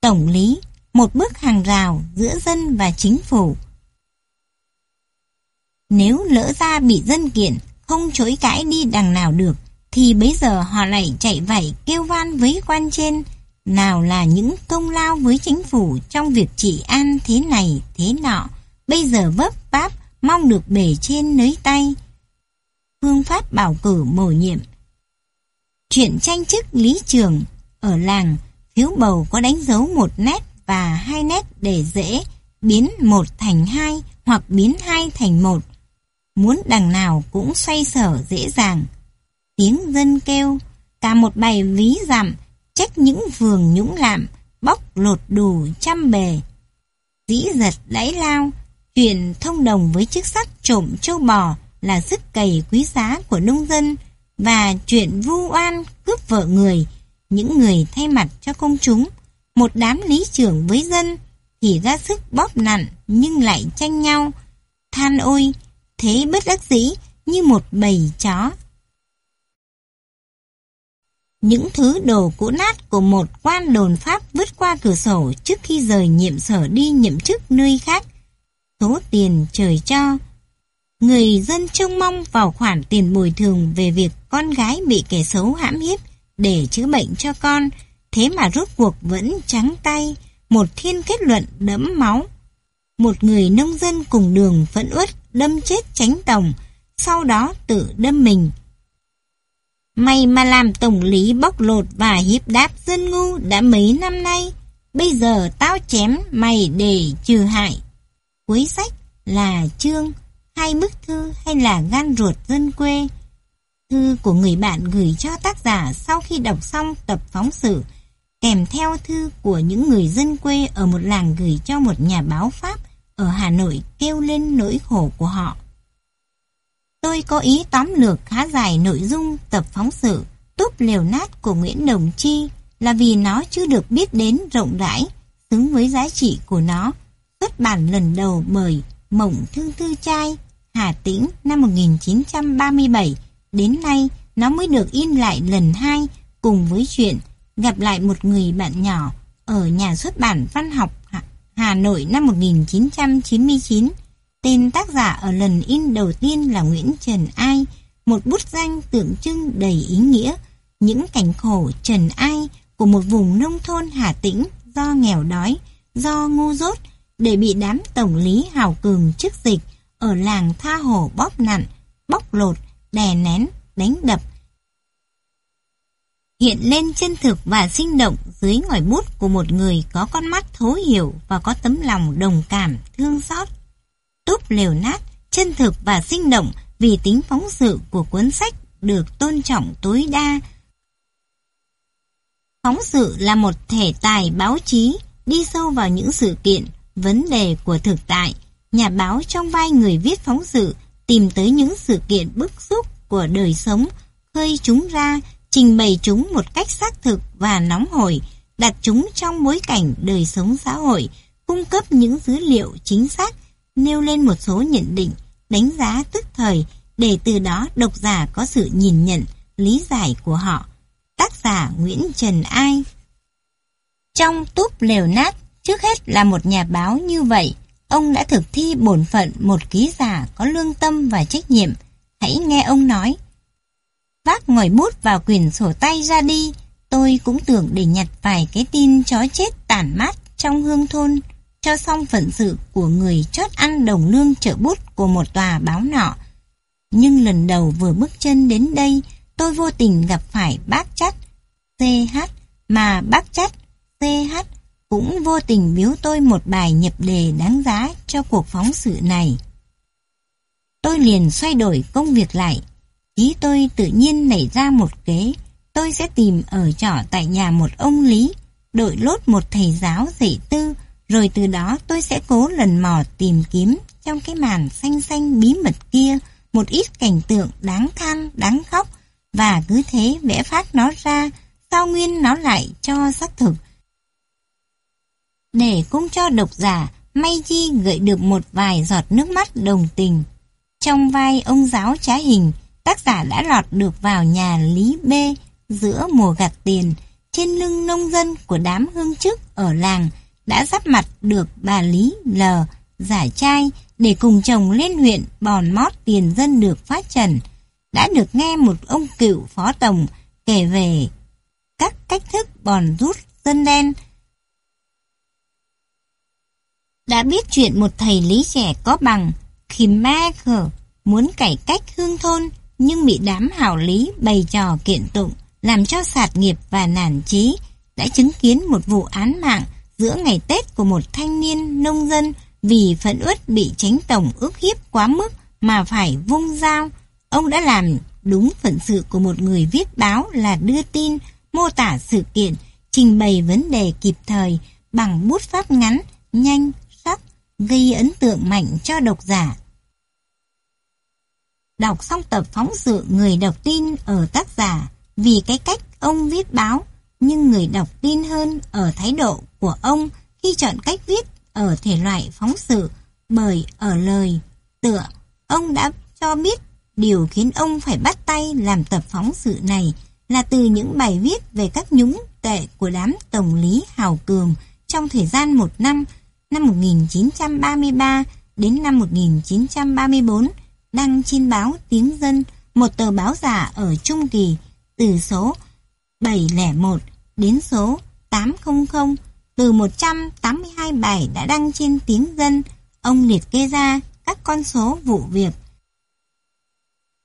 Tổng lý, một bước hàng rào giữa dân và chính phủ. Nếu lỡ ra bị dân kiện, không chối cãi đi đằng nào được, thì bây giờ họ lại chạy vảy kêu van với quan trên, nào là những công lao với chính phủ trong việc trị an thế này thế nọ, bây giờ vấp váp mong được bề trên nới tay. Phương pháp bảo cử bổ nhiệm Chuyện tranh chức lý trường ở làng, phiếu bầu có đánh dấu một nét và hai nét để dễ biến một thành hai hoặc biến hai thành một. Muốn đằng nào cũng xoay sở dễ dàng. Tiếng dân kêu, cả một bài ví dặm trách những vườn nhũng lạm, bóc lột đủ trăm bề. Dĩ giật đáy lao, chuyện thông đồng với chiếc sắt trộm châu bò, là sức cày quý giá của nông dân và chuyện vu oan cướp vợ người, những người thay mặt cho công chúng, một đám lý trưởng với dân thì ra sức bóp nặn nhưng lại tranh nhau. Than ôi, thế bất đắc dĩ như một bầy chó. Những thứ đồ cũ nát của một quan đồn Pháp vứt qua cửa sổ trước khi rời nhiệm sở đi nhiệm chức nơi khác. Số tiền trời cho. Người dân trông mong vào khoản tiền bồi thường về việc con gái bị kẻ xấu hãm hiếp để chữa bệnh cho con, thế mà rốt cuộc vẫn trắng tay, một thiên kết luận đẫm máu. Một người nông dân cùng đường phẫn uất đâm chết tránh tổng, sau đó tự đâm mình. Mày mà làm tổng lý bóc lột và hiếp đáp dân ngu đã mấy năm nay, bây giờ tao chém mày để trừ hại. Cuối sách là chương, hai bức thư hay là gan ruột dân quê. Thư của người bạn gửi cho tác giả sau khi đọc xong tập phóng sự, kèm theo thư của những người dân quê ở một làng gửi cho một nhà báo Pháp ở Hà Nội kêu lên nỗi khổ của họ. Tôi có ý tóm lược khá dài nội dung tập phóng sự Túp liều nát của Nguyễn Đồng Chi là vì nó chưa được biết đến rộng rãi, xứng với giá trị của nó. Xuất bản lần đầu bởi Mộng Thương Tư Trai, Hà Tĩnh năm 1937. Đến nay, nó mới được in lại lần hai cùng với chuyện gặp lại một người bạn nhỏ ở nhà xuất bản văn học Hà Nội năm 1999. Tên tác giả ở lần in đầu tiên là Nguyễn Trần Ai, một bút danh tượng trưng đầy ý nghĩa, những cảnh khổ trần ai của một vùng nông thôn Hà Tĩnh do nghèo đói, do ngu dốt, để bị đám tổng lý hào cường chức dịch ở làng tha hồ bóp nặn, bóc lột, đè nén, đánh đập. Hiện lên chân thực và sinh động dưới ngòi bút của một người có con mắt thấu hiểu và có tấm lòng đồng cảm, thương xót túp lều nát, chân thực và sinh động vì tính phóng sự của cuốn sách được tôn trọng tối đa. Phóng sự là một thể tài báo chí đi sâu vào những sự kiện, vấn đề của thực tại. Nhà báo trong vai người viết phóng sự tìm tới những sự kiện bức xúc của đời sống, khơi chúng ra, trình bày chúng một cách xác thực và nóng hổi, đặt chúng trong bối cảnh đời sống xã hội, cung cấp những dữ liệu chính xác nêu lên một số nhận định, đánh giá tức thời để từ đó độc giả có sự nhìn nhận, lý giải của họ. Tác giả Nguyễn Trần Ai Trong túp lều nát, trước hết là một nhà báo như vậy, ông đã thực thi bổn phận một ký giả có lương tâm và trách nhiệm. Hãy nghe ông nói. Vác ngòi bút vào quyển sổ tay ra đi, tôi cũng tưởng để nhặt vài cái tin chó chết tản mát trong hương thôn cho xong phận sự của người chót ăn đồng lương trợ bút của một tòa báo nọ. Nhưng lần đầu vừa bước chân đến đây, tôi vô tình gặp phải bác chắt CH, mà bác chắt CH cũng vô tình biếu tôi một bài nhập đề đáng giá cho cuộc phóng sự này. Tôi liền xoay đổi công việc lại. Ý tôi tự nhiên nảy ra một kế, tôi sẽ tìm ở trọ tại nhà một ông Lý, đội lốt một thầy giáo dạy tư, rồi từ đó tôi sẽ cố lần mò tìm kiếm trong cái màn xanh xanh bí mật kia một ít cảnh tượng đáng than, đáng khóc và cứ thế vẽ phát nó ra, sao nguyên nó lại cho xác thực. Để cũng cho độc giả, may chi gợi được một vài giọt nước mắt đồng tình. Trong vai ông giáo trá hình, tác giả đã lọt được vào nhà Lý B giữa mùa gặt tiền, trên lưng nông dân của đám hương chức ở làng, đã giáp mặt được bà Lý L giải trai để cùng chồng lên huyện bòn mót tiền dân được phát trần. Đã được nghe một ông cựu phó tổng kể về các cách thức bòn rút dân đen. Đã biết chuyện một thầy lý trẻ có bằng khỉm ma khờ muốn cải cách hương thôn nhưng bị đám hảo lý bày trò kiện tụng làm cho sạt nghiệp và nản chí đã chứng kiến một vụ án mạng giữa ngày Tết của một thanh niên nông dân vì phẫn uất bị tránh tổng ước hiếp quá mức mà phải vung dao. Ông đã làm đúng phận sự của một người viết báo là đưa tin, mô tả sự kiện, trình bày vấn đề kịp thời bằng bút pháp ngắn, nhanh, sắc, gây ấn tượng mạnh cho độc giả. Đọc xong tập phóng sự người đọc tin ở tác giả. Vì cái cách ông viết báo, nhưng người đọc tin hơn ở thái độ của ông khi chọn cách viết ở thể loại phóng sự. Bởi ở lời tựa ông đã cho biết điều khiến ông phải bắt tay làm tập phóng sự này là từ những bài viết về các nhúng tệ của đám tổng lý Hào Cường trong thời gian một năm, năm 1933 đến năm 1934, đăng trên báo Tiếng Dân, một tờ báo giả ở Trung Kỳ, từ số 701 đến số 800, từ 182 bài đã đăng trên Tiếng Dân, ông liệt kê ra các con số vụ việc.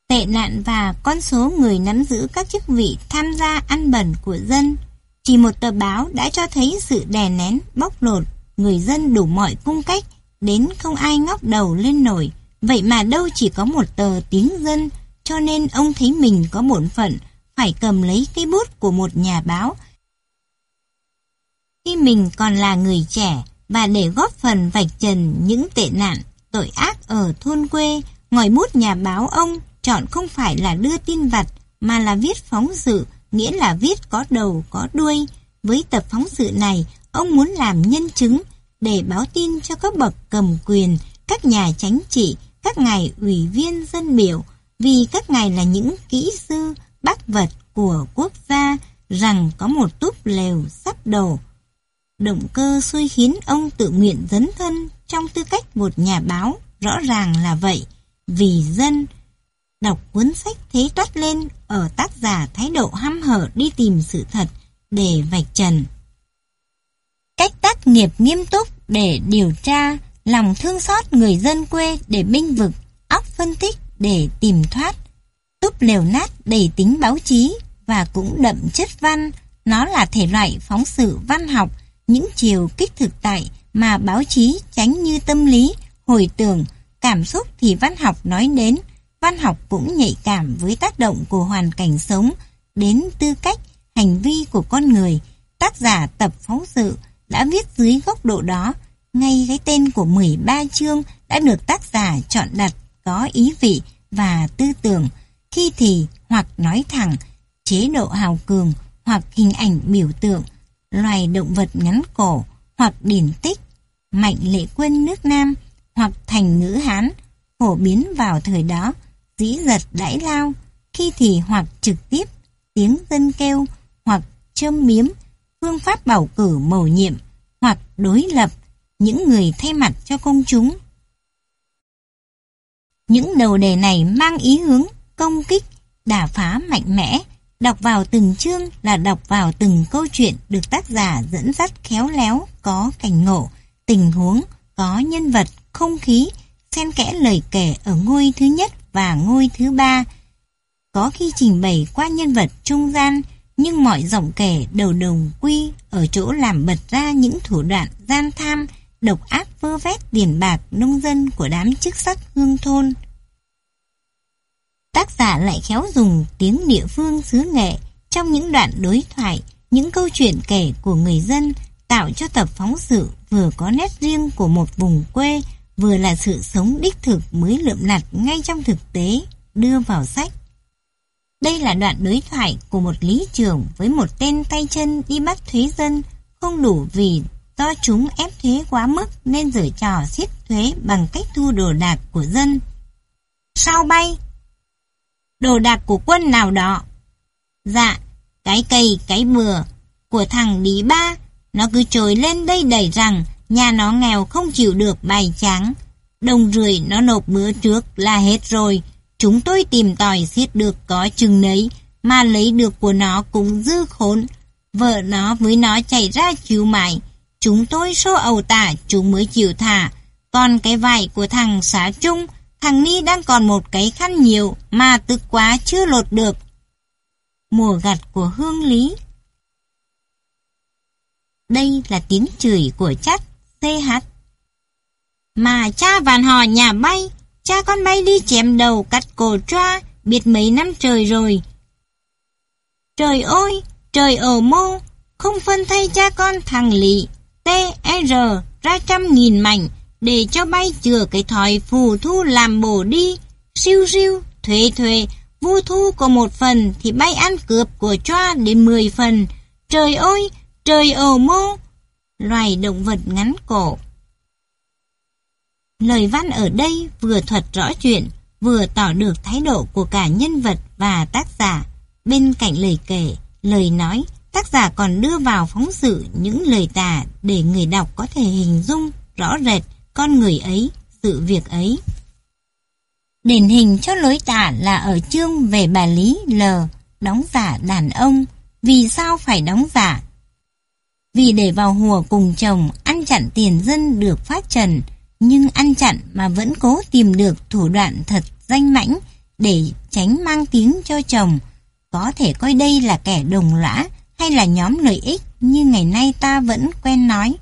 Tệ nạn và con số người nắm giữ các chức vị tham gia ăn bẩn của dân. Chỉ một tờ báo đã cho thấy sự đè nén, bóc lột, người dân đủ mọi cung cách, đến không ai ngóc đầu lên nổi. Vậy mà đâu chỉ có một tờ tiếng dân, cho nên ông thấy mình có bổn phận, phải cầm lấy cái bút của một nhà báo. Khi mình còn là người trẻ, và để góp phần vạch trần những tệ nạn, tội ác ở thôn quê, ngòi bút nhà báo ông chọn không phải là đưa tin vặt, mà là viết phóng sự, nghĩa là viết có đầu có đuôi. Với tập phóng sự này, ông muốn làm nhân chứng để báo tin cho các bậc cầm quyền, các nhà chính trị, các ngài ủy viên dân biểu, vì các ngài là những kỹ sư, bác vật của quốc gia, rằng có một túp lều sắp đổ. Động cơ xui khiến ông tự nguyện dấn thân trong tư cách một nhà báo, rõ ràng là vậy. Vì dân, đọc cuốn sách thế toát lên ở tác giả thái độ hăm hở đi tìm sự thật để vạch trần. Cách tác nghiệp nghiêm túc để điều tra, lòng thương xót người dân quê để binh vực, óc phân tích để tìm thoát. Túp lều nát đầy tính báo chí và cũng đậm chất văn, nó là thể loại phóng sự văn học, những chiều kích thực tại mà báo chí tránh như tâm lý, hồi tưởng, cảm xúc thì văn học nói đến, văn học cũng nhạy cảm với tác động của hoàn cảnh sống đến tư cách, hành vi của con người. Tác giả tập phóng sự đã viết dưới góc độ đó, ngay cái tên của 13 chương đã được tác giả chọn đặt có ý vị và tư tưởng, khi thì hoặc nói thẳng, chế độ hào cường hoặc hình ảnh biểu tượng, loài động vật ngắn cổ hoặc điển tích, mạnh lệ quân nước Nam hoặc thành ngữ Hán, phổ biến vào thời đó, dĩ giật đãi lao, khi thì hoặc trực tiếp, tiếng dân kêu, hoặc châm miếm, phương pháp bầu cử mầu nhiệm, hoặc đối lập, những người thay mặt cho công chúng. Những đầu đề này mang ý hướng công kích, đả phá mạnh mẽ, đọc vào từng chương là đọc vào từng câu chuyện được tác giả dẫn dắt khéo léo, có cảnh ngộ, tình huống, có nhân vật, không khí, xen kẽ lời kể ở ngôi thứ nhất và ngôi thứ ba. Có khi trình bày qua nhân vật trung gian, nhưng mọi giọng kể đầu đồng quy ở chỗ làm bật ra những thủ đoạn gian tham, độc ác vơ vét tiền bạc nông dân của đám chức sắc hương thôn. Tác giả lại khéo dùng tiếng địa phương xứ nghệ trong những đoạn đối thoại, những câu chuyện kể của người dân tạo cho tập phóng sự vừa có nét riêng của một vùng quê, vừa là sự sống đích thực mới lượm lặt ngay trong thực tế, đưa vào sách. Đây là đoạn đối thoại của một lý trưởng với một tên tay chân đi bắt thuế dân, không đủ vì do chúng ép thuế quá mức nên giở trò siết thuế bằng cách thu đồ đạc của dân. Sao bay? Đồ đạc của quân nào đó? Dạ, cái cây, cái bừa của thằng lý ba, nó cứ trồi lên đây đẩy rằng nhà nó nghèo không chịu được bài trắng. Đồng rưỡi nó nộp bữa trước là hết rồi, Chúng tôi tìm tòi siết được có chừng nấy, mà lấy được của nó cũng dư khốn. Vợ nó với nó chạy ra chịu mãi. Chúng tôi số ẩu tả chúng mới chịu thả. Còn cái vải của thằng xá trung, thằng Ni đang còn một cái khăn nhiều mà tức quá chưa lột được. Mùa gặt của hương lý Đây là tiếng chửi của chắc CH. Mà cha vàn hò nhà bay, Cha con bay đi chém đầu cắt cổ tra, biết mấy năm trời rồi. Trời ơi, trời ở mô, không phân thay cha con thằng Lý, T.R. ra trăm nghìn mảnh, để cho bay chừa cái thói phù thu làm bổ đi, siêu siêu, thuê thuê, vu thu có một phần thì bay ăn cướp của choa đến 10 phần. Trời ơi, trời ồ mô! Loài động vật ngắn cổ. Lời văn ở đây vừa thuật rõ chuyện, vừa tỏ được thái độ của cả nhân vật và tác giả. Bên cạnh lời kể, lời nói, tác giả còn đưa vào phóng sự những lời tả để người đọc có thể hình dung rõ rệt con người ấy, sự việc ấy. Điển hình cho lối tả là ở chương về bà Lý L, đóng giả đàn ông. Vì sao phải đóng giả? Vì để vào hùa cùng chồng ăn chặn tiền dân được phát trần, nhưng ăn chặn mà vẫn cố tìm được thủ đoạn thật danh mãnh để tránh mang tiếng cho chồng. Có thể coi đây là kẻ đồng lõa hay là nhóm lợi ích như ngày nay ta vẫn quen nói.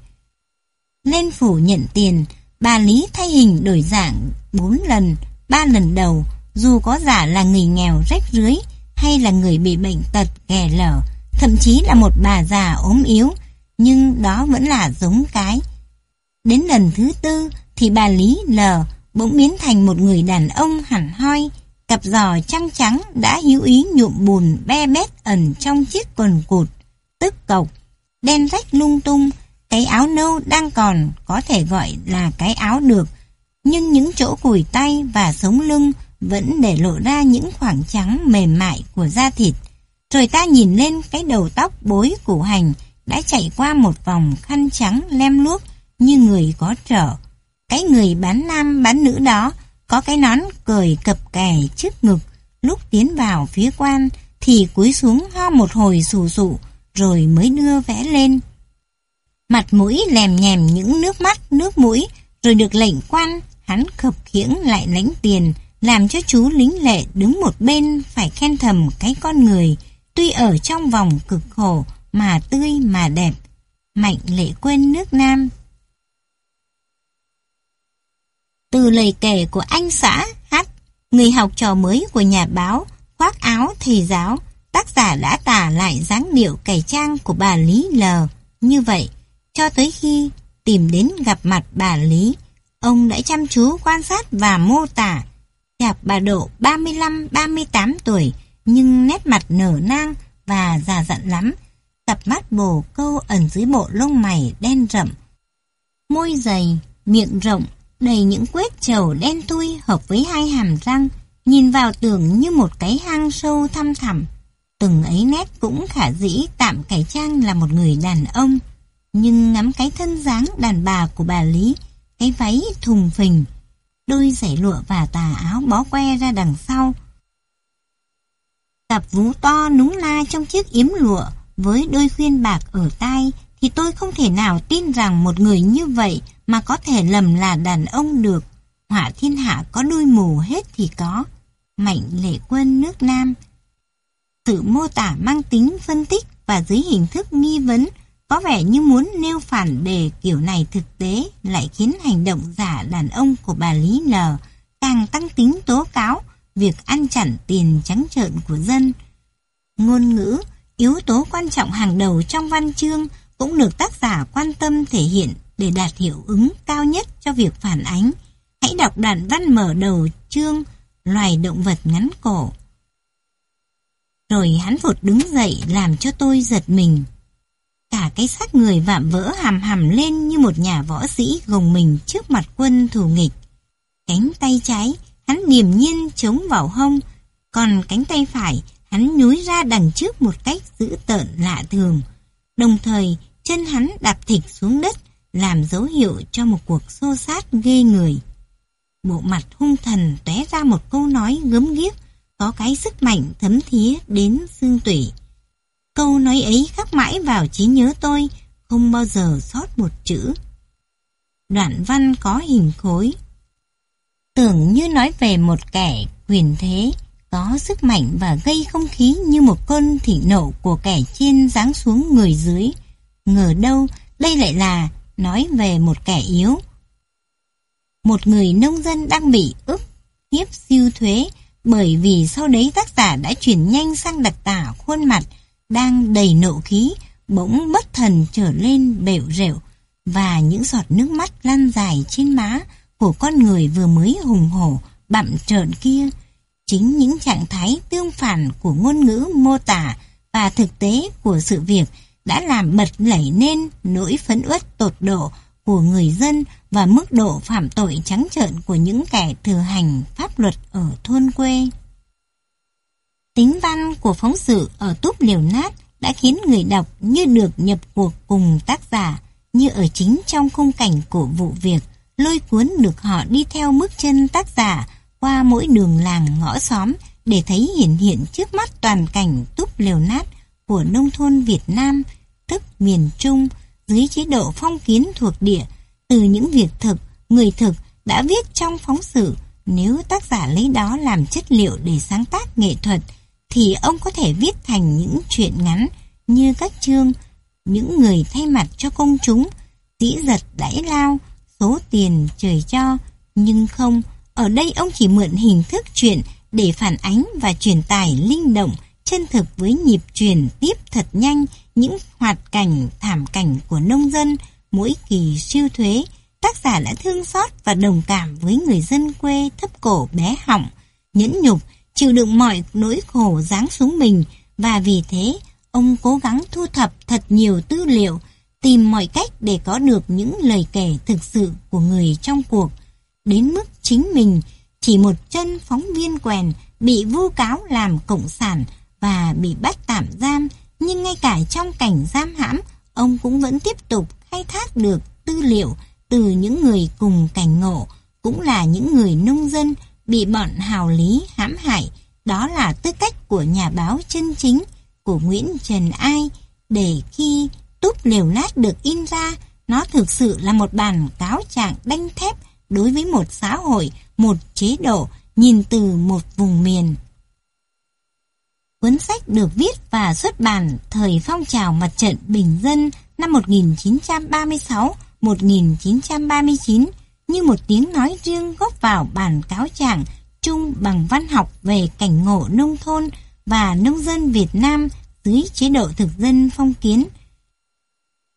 Lên phủ nhận tiền, bà Lý thay hình đổi dạng bốn lần, ba lần đầu, dù có giả là người nghèo rách rưới hay là người bị bệnh tật ghẻ lở, thậm chí là một bà già ốm yếu, nhưng đó vẫn là giống cái. Đến lần thứ tư thì bà Lý lờ bỗng biến thành một người đàn ông hẳn hoi, cặp giò trăng trắng đã hữu ý nhuộm bùn be bét ẩn trong chiếc quần cụt, tức cộc, đen rách lung tung, cái áo nâu đang còn có thể gọi là cái áo được, nhưng những chỗ cùi tay và sống lưng vẫn để lộ ra những khoảng trắng mềm mại của da thịt. Rồi ta nhìn lên cái đầu tóc bối củ hành đã chạy qua một vòng khăn trắng lem luốc như người có trở. Cái người bán nam bán nữ đó có cái nón cười cập kè trước ngực, lúc tiến vào phía quan thì cúi xuống ho một hồi sù sụ rồi mới đưa vẽ lên. Mặt mũi lèm nhèm những nước mắt, nước mũi, rồi được lệnh quan, hắn khập khiễng lại lãnh tiền, làm cho chú lính lệ đứng một bên phải khen thầm cái con người, tuy ở trong vòng cực khổ mà tươi mà đẹp. Mạnh lệ quên nước Nam Từ lời kể của anh xã Hát, người học trò mới của nhà báo, khoác áo thầy giáo, tác giả đã tả lại dáng điệu cải trang của bà Lý L. Như vậy, cho tới khi tìm đến gặp mặt bà Lý, ông đã chăm chú quan sát và mô tả. Chạc bà độ 35-38 tuổi, nhưng nét mặt nở nang và già dặn lắm. Cặp mắt bồ câu ẩn dưới bộ lông mày đen rậm. Môi dày, miệng rộng, đầy những quét trầu đen thui hợp với hai hàm răng, nhìn vào tưởng như một cái hang sâu thăm thẳm. Từng ấy nét cũng khả dĩ tạm cải trang là một người đàn ông, nhưng ngắm cái thân dáng đàn bà của bà Lý, cái váy thùng phình, đôi giày lụa và tà áo bó que ra đằng sau. Cặp vú to núng la trong chiếc yếm lụa với đôi khuyên bạc ở tai thì tôi không thể nào tin rằng một người như vậy mà có thể lầm là đàn ông được. Hỏa thiên hạ có đuôi mù hết thì có. Mạnh lệ quân nước Nam. Sự mô tả mang tính phân tích và dưới hình thức nghi vấn có vẻ như muốn nêu phản đề kiểu này thực tế lại khiến hành động giả đàn ông của bà Lý N càng tăng tính tố cáo việc ăn chặn tiền trắng trợn của dân. Ngôn ngữ, yếu tố quan trọng hàng đầu trong văn chương cũng được tác giả quan tâm thể hiện để đạt hiệu ứng cao nhất cho việc phản ánh. Hãy đọc đoạn văn mở đầu chương Loài động vật ngắn cổ. Rồi hắn vụt đứng dậy làm cho tôi giật mình. Cả cái xác người vạm vỡ hàm hàm lên như một nhà võ sĩ gồng mình trước mặt quân thù nghịch. Cánh tay trái, hắn điềm nhiên chống vào hông, còn cánh tay phải, hắn nhúi ra đằng trước một cách dữ tợn lạ thường. Đồng thời, chân hắn đạp thịt xuống đất, làm dấu hiệu cho một cuộc xô sát ghê người. Bộ mặt hung thần tóe ra một câu nói gớm ghiếc, có cái sức mạnh thấm thía đến xương tủy. Câu nói ấy khắc mãi vào trí nhớ tôi, không bao giờ sót một chữ. Đoạn văn có hình khối. Tưởng như nói về một kẻ quyền thế, có sức mạnh và gây không khí như một cơn thị nộ của kẻ trên giáng xuống người dưới. Ngờ đâu đây lại là nói về một kẻ yếu. Một người nông dân đang bị ức hiếp siêu thuế bởi vì sau đấy tác giả đã chuyển nhanh sang đặc tả khuôn mặt đang đầy nộ khí, bỗng bất thần trở lên bẻo rẻo và những giọt nước mắt lăn dài trên má của con người vừa mới hùng hổ, bặm trợn kia. Chính những trạng thái tương phản của ngôn ngữ mô tả và thực tế của sự việc đã làm bật lẩy nên nỗi phấn uất tột độ của người dân và mức độ phạm tội trắng trợn của những kẻ thừa hành pháp luật ở thôn quê. Tính văn của phóng sự ở túp liều nát đã khiến người đọc như được nhập cuộc cùng tác giả, như ở chính trong khung cảnh của vụ việc, lôi cuốn được họ đi theo bước chân tác giả qua mỗi đường làng ngõ xóm để thấy hiện hiện trước mắt toàn cảnh túp liều nát của nông thôn Việt Nam, tức miền Trung, dưới chế độ phong kiến thuộc địa, từ những việc thực, người thực đã viết trong phóng sự, nếu tác giả lấy đó làm chất liệu để sáng tác nghệ thuật, thì ông có thể viết thành những chuyện ngắn như các chương, những người thay mặt cho công chúng, dĩ giật đẩy lao, số tiền trời cho, nhưng không, ở đây ông chỉ mượn hình thức chuyện để phản ánh và truyền tải linh động, chân thực với nhịp truyền tiếp thật nhanh những hoạt cảnh, thảm cảnh của nông dân mỗi kỳ siêu thuế. Tác giả đã thương xót và đồng cảm với người dân quê thấp cổ bé họng, nhẫn nhục, chịu đựng mọi nỗi khổ giáng xuống mình và vì thế ông cố gắng thu thập thật nhiều tư liệu, tìm mọi cách để có được những lời kể thực sự của người trong cuộc. Đến mức chính mình, chỉ một chân phóng viên quèn bị vu cáo làm cộng sản và bị bắt tạm giam, nhưng ngay cả trong cảnh giam hãm, ông cũng vẫn tiếp tục khai thác được tư liệu từ những người cùng cảnh ngộ, cũng là những người nông dân bị bọn hào lý hãm hại. Đó là tư cách của nhà báo chân chính, của Nguyễn Trần Ai, để khi túp liều lát được in ra, nó thực sự là một bản cáo trạng đanh thép đối với một xã hội, một chế độ, nhìn từ một vùng miền. Cuốn sách được viết và xuất bản thời phong trào mặt trận bình dân năm 1936-1939 như một tiếng nói riêng góp vào bản cáo trạng chung bằng văn học về cảnh ngộ nông thôn và nông dân Việt Nam dưới chế độ thực dân phong kiến.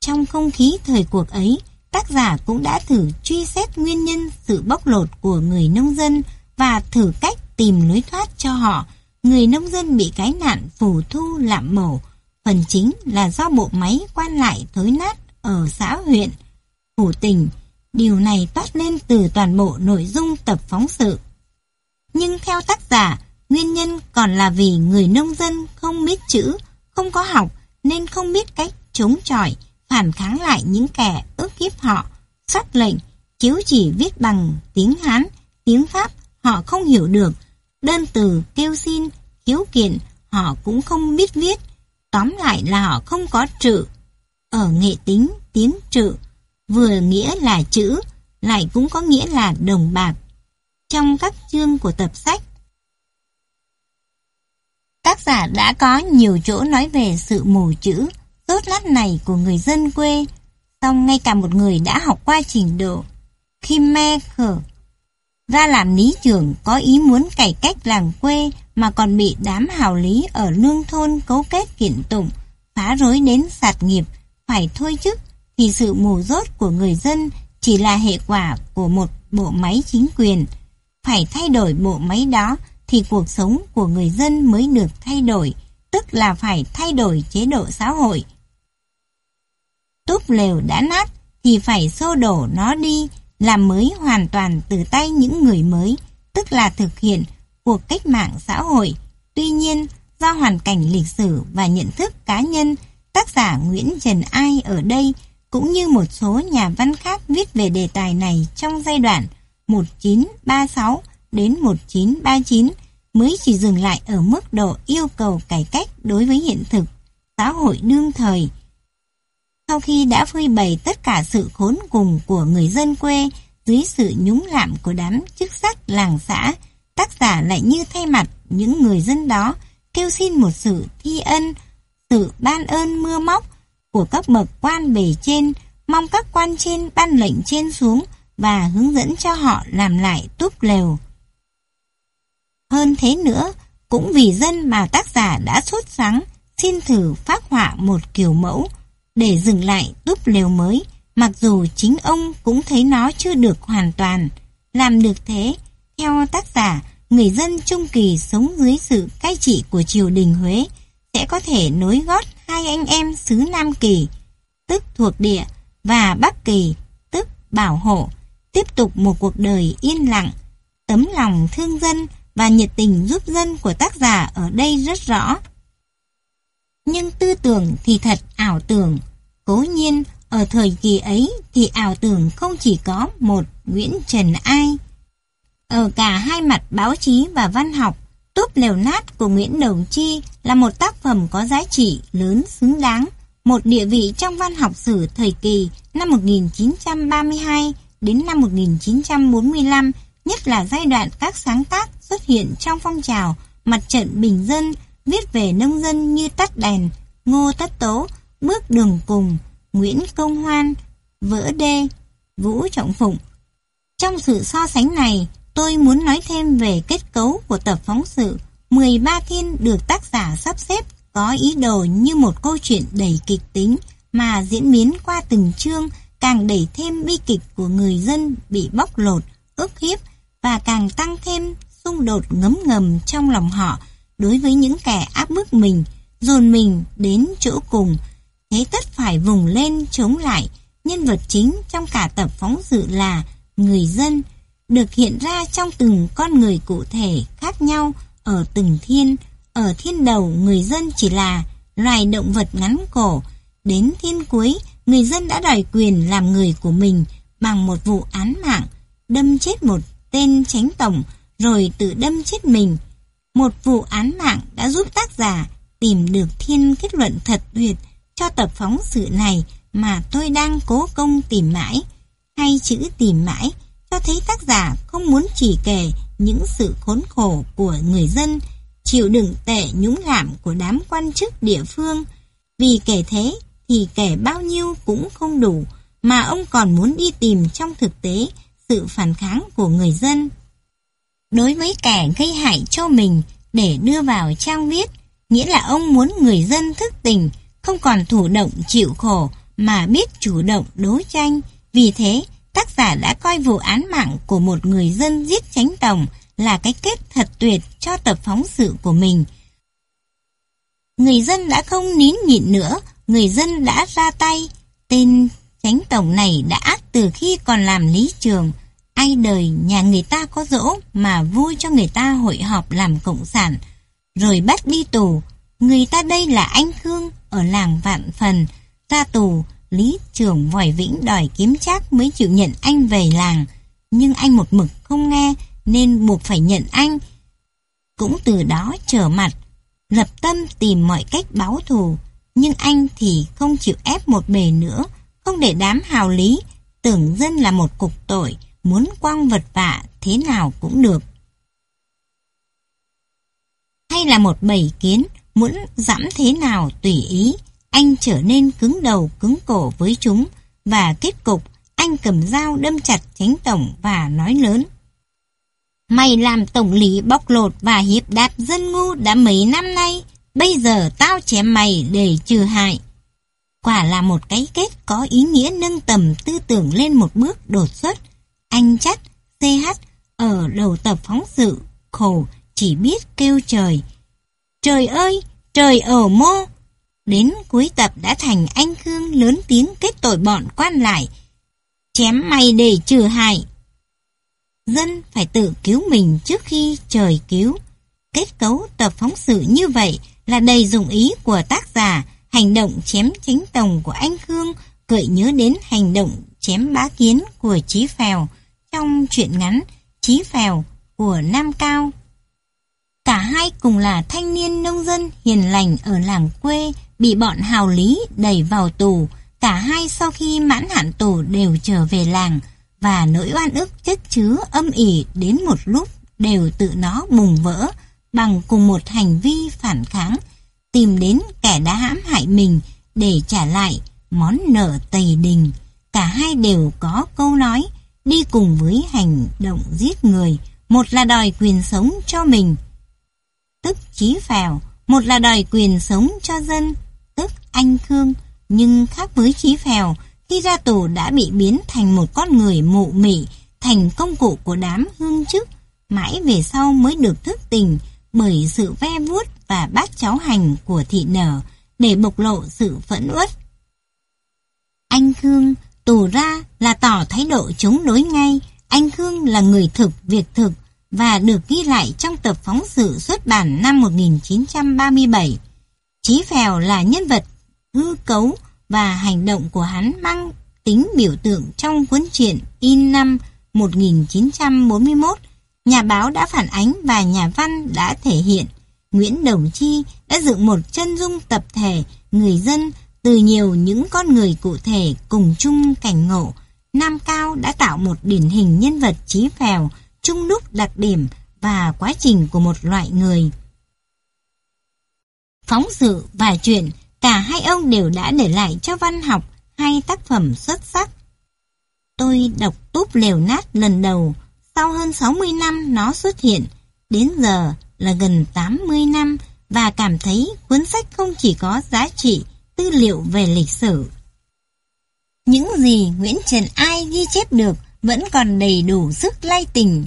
Trong không khí thời cuộc ấy, tác giả cũng đã thử truy xét nguyên nhân sự bóc lột của người nông dân và thử cách tìm lối thoát cho họ. Người nông dân bị cái nạn phủ thu lạm mổ, phần chính là do bộ máy quan lại thối nát ở xã huyện, phủ tỉnh. Điều này toát lên từ toàn bộ nội dung tập phóng sự. Nhưng theo tác giả, nguyên nhân còn là vì người nông dân không biết chữ, không có học nên không biết cách chống chọi, phản kháng lại những kẻ ức hiếp họ, sát lệnh, chiếu chỉ viết bằng tiếng Hán, tiếng Pháp họ không hiểu được, đơn từ kêu xin, khiếu kiện họ cũng không biết viết, tóm lại là họ không có trự. Ở nghệ tính, tiếng trự, vừa nghĩa là chữ, lại cũng có nghĩa là đồng bạc. Trong các chương của tập sách, tác giả đã có nhiều chỗ nói về sự mù chữ, tốt lát này của người dân quê, song ngay cả một người đã học qua trình độ Khmer khở ra làm lý trưởng có ý muốn cải cách làng quê mà còn bị đám hào lý ở lương thôn cấu kết kiện tụng, phá rối đến sạt nghiệp, phải thôi chức, thì sự mù rốt của người dân chỉ là hệ quả của một bộ máy chính quyền. Phải thay đổi bộ máy đó thì cuộc sống của người dân mới được thay đổi, tức là phải thay đổi chế độ xã hội. Túp lều đã nát thì phải xô đổ nó đi, làm mới hoàn toàn từ tay những người mới, tức là thực hiện cuộc cách mạng xã hội. Tuy nhiên, do hoàn cảnh lịch sử và nhận thức cá nhân, tác giả Nguyễn Trần Ai ở đây cũng như một số nhà văn khác viết về đề tài này trong giai đoạn 1936 đến 1939 mới chỉ dừng lại ở mức độ yêu cầu cải cách đối với hiện thực, xã hội đương thời. Sau khi đã phơi bày tất cả sự khốn cùng của người dân quê dưới sự nhúng lạm của đám chức sắc làng xã, tác giả lại như thay mặt những người dân đó kêu xin một sự thi ân, sự ban ơn mưa móc của các bậc quan bề trên, mong các quan trên ban lệnh trên xuống và hướng dẫn cho họ làm lại túp lều. Hơn thế nữa, cũng vì dân mà tác giả đã sốt sáng xin thử phát họa một kiểu mẫu để dừng lại túp lều mới, mặc dù chính ông cũng thấy nó chưa được hoàn toàn. Làm được thế, theo tác giả, người dân Trung Kỳ sống dưới sự cai trị của triều đình Huế sẽ có thể nối gót hai anh em xứ Nam Kỳ, tức thuộc địa, và Bắc Kỳ, tức bảo hộ, tiếp tục một cuộc đời yên lặng. Tấm lòng thương dân và nhiệt tình giúp dân của tác giả ở đây rất rõ. Nhưng tư tưởng thì thật ảo tưởng. Cố nhiên, ở thời kỳ ấy thì ảo tưởng không chỉ có một Nguyễn Trần Ai. Ở cả hai mặt báo chí và văn học, Túp lều nát của Nguyễn Đồng Chi là một tác phẩm có giá trị lớn xứng đáng, một địa vị trong văn học sử thời kỳ năm 1932 đến năm 1945, nhất là giai đoạn các sáng tác xuất hiện trong phong trào mặt trận bình dân, viết về nông dân như Tắt Đèn, Ngô Tất Tố, Bước Đường Cùng, Nguyễn Công Hoan, Vỡ Đê, Vũ Trọng Phụng. Trong sự so sánh này, tôi muốn nói thêm về kết cấu của tập phóng sự 13 thiên được tác giả sắp xếp có ý đồ như một câu chuyện đầy kịch tính mà diễn biến qua từng chương càng đẩy thêm bi kịch của người dân bị bóc lột, ức hiếp và càng tăng thêm xung đột ngấm ngầm trong lòng họ đối với những kẻ áp bức mình, dồn mình đến chỗ cùng. Thế tất phải vùng lên chống lại, nhân vật chính trong cả tập phóng sự là người dân, được hiện ra trong từng con người cụ thể khác nhau ở từng thiên. Ở thiên đầu, người dân chỉ là loài động vật ngắn cổ. Đến thiên cuối, người dân đã đòi quyền làm người của mình bằng một vụ án mạng, đâm chết một tên tránh tổng, rồi tự đâm chết mình. Một vụ án mạng đã giúp tác giả tìm được thiên kết luận thật tuyệt cho tập phóng sự này mà tôi đang cố công tìm mãi. Hay chữ tìm mãi cho thấy tác giả không muốn chỉ kể những sự khốn khổ của người dân, chịu đựng tệ nhũng lạm của đám quan chức địa phương. Vì kể thế thì kể bao nhiêu cũng không đủ, mà ông còn muốn đi tìm trong thực tế sự phản kháng của người dân. Đối với kẻ gây hại cho mình để đưa vào trang viết, nghĩa là ông muốn người dân thức tỉnh, không còn thủ động chịu khổ mà biết chủ động đấu tranh. Vì thế, tác giả đã coi vụ án mạng của một người dân giết tránh tổng là cái kết thật tuyệt cho tập phóng sự của mình. Người dân đã không nín nhịn nữa, người dân đã ra tay. Tên tránh tổng này đã ác từ khi còn làm lý trường. Ai đời nhà người ta có dỗ mà vui cho người ta hội họp làm cộng sản. Rồi bắt đi tù. Người ta đây là anh Khương ở làng Vạn Phần. Ra tù Lý trưởng vòi vĩnh đòi kiếm chắc mới chịu nhận anh về làng. Nhưng anh một mực không nghe nên buộc phải nhận anh. Cũng từ đó trở mặt, lập tâm tìm mọi cách báo thù. Nhưng anh thì không chịu ép một bề nữa, không để đám hào lý, tưởng dân là một cục tội, muốn quăng vật vạ thế nào cũng được. Hay là một bầy kiến, muốn dẫm thế nào tùy ý, anh trở nên cứng đầu cứng cổ với chúng và kết cục anh cầm dao đâm chặt tránh tổng và nói lớn. Mày làm tổng lý bóc lột và hiếp đạp dân ngu đã mấy năm nay, bây giờ tao chém mày để trừ hại. Quả là một cái kết có ý nghĩa nâng tầm tư tưởng lên một bước đột xuất. Anh chắc, CH, ở đầu tập phóng sự, khổ, chỉ biết kêu trời. Trời ơi, trời ở mô, Đến cuối tập đã thành anh Khương lớn tiếng kết tội bọn quan lại. Chém mày để trừ hại. Dân phải tự cứu mình trước khi trời cứu. Kết cấu tập phóng sự như vậy là đầy dụng ý của tác giả. Hành động chém chính tổng của anh Khương gợi nhớ đến hành động chém bá kiến của Chí Phèo trong truyện ngắn Chí Phèo của Nam Cao. Cả hai cùng là thanh niên nông dân hiền lành ở làng quê bị bọn hào lý đẩy vào tù. Cả hai sau khi mãn hạn tù đều trở về làng và nỗi oan ức chất chứa âm ỉ đến một lúc đều tự nó bùng vỡ bằng cùng một hành vi phản kháng, tìm đến kẻ đã hãm hại mình để trả lại món nợ tày đình. Cả hai đều có câu nói đi cùng với hành động giết người, một là đòi quyền sống cho mình, tức chí phèo, một là đòi quyền sống cho dân, tức anh Khương, nhưng khác với Chí Phèo, khi ra tù đã bị biến thành một con người mụ mị, thành công cụ của đám hương chức, mãi về sau mới được thức tỉnh bởi sự ve vuốt và bát cháo hành của thị nở để bộc lộ sự phẫn uất. Anh Khương tù ra là tỏ thái độ chống đối ngay, anh Khương là người thực, việc thực và được ghi lại trong tập phóng sự xuất bản năm 1937. Chí Phèo là nhân vật hư cấu và hành động của hắn mang tính biểu tượng trong cuốn truyện in năm 1941. Nhà báo đã phản ánh và nhà văn đã thể hiện. Nguyễn Đồng Chi đã dựng một chân dung tập thể người dân từ nhiều những con người cụ thể cùng chung cảnh ngộ. Nam Cao đã tạo một điển hình nhân vật trí phèo, chung đúc đặc điểm và quá trình của một loại người. Phóng sự và chuyện, cả hai ông đều đã để lại cho văn học hai tác phẩm xuất sắc. Tôi đọc túp lều nát lần đầu, sau hơn 60 năm nó xuất hiện, đến giờ là gần 80 năm và cảm thấy cuốn sách không chỉ có giá trị tư liệu về lịch sử. Những gì Nguyễn Trần Ai ghi chép được vẫn còn đầy đủ sức lay tình.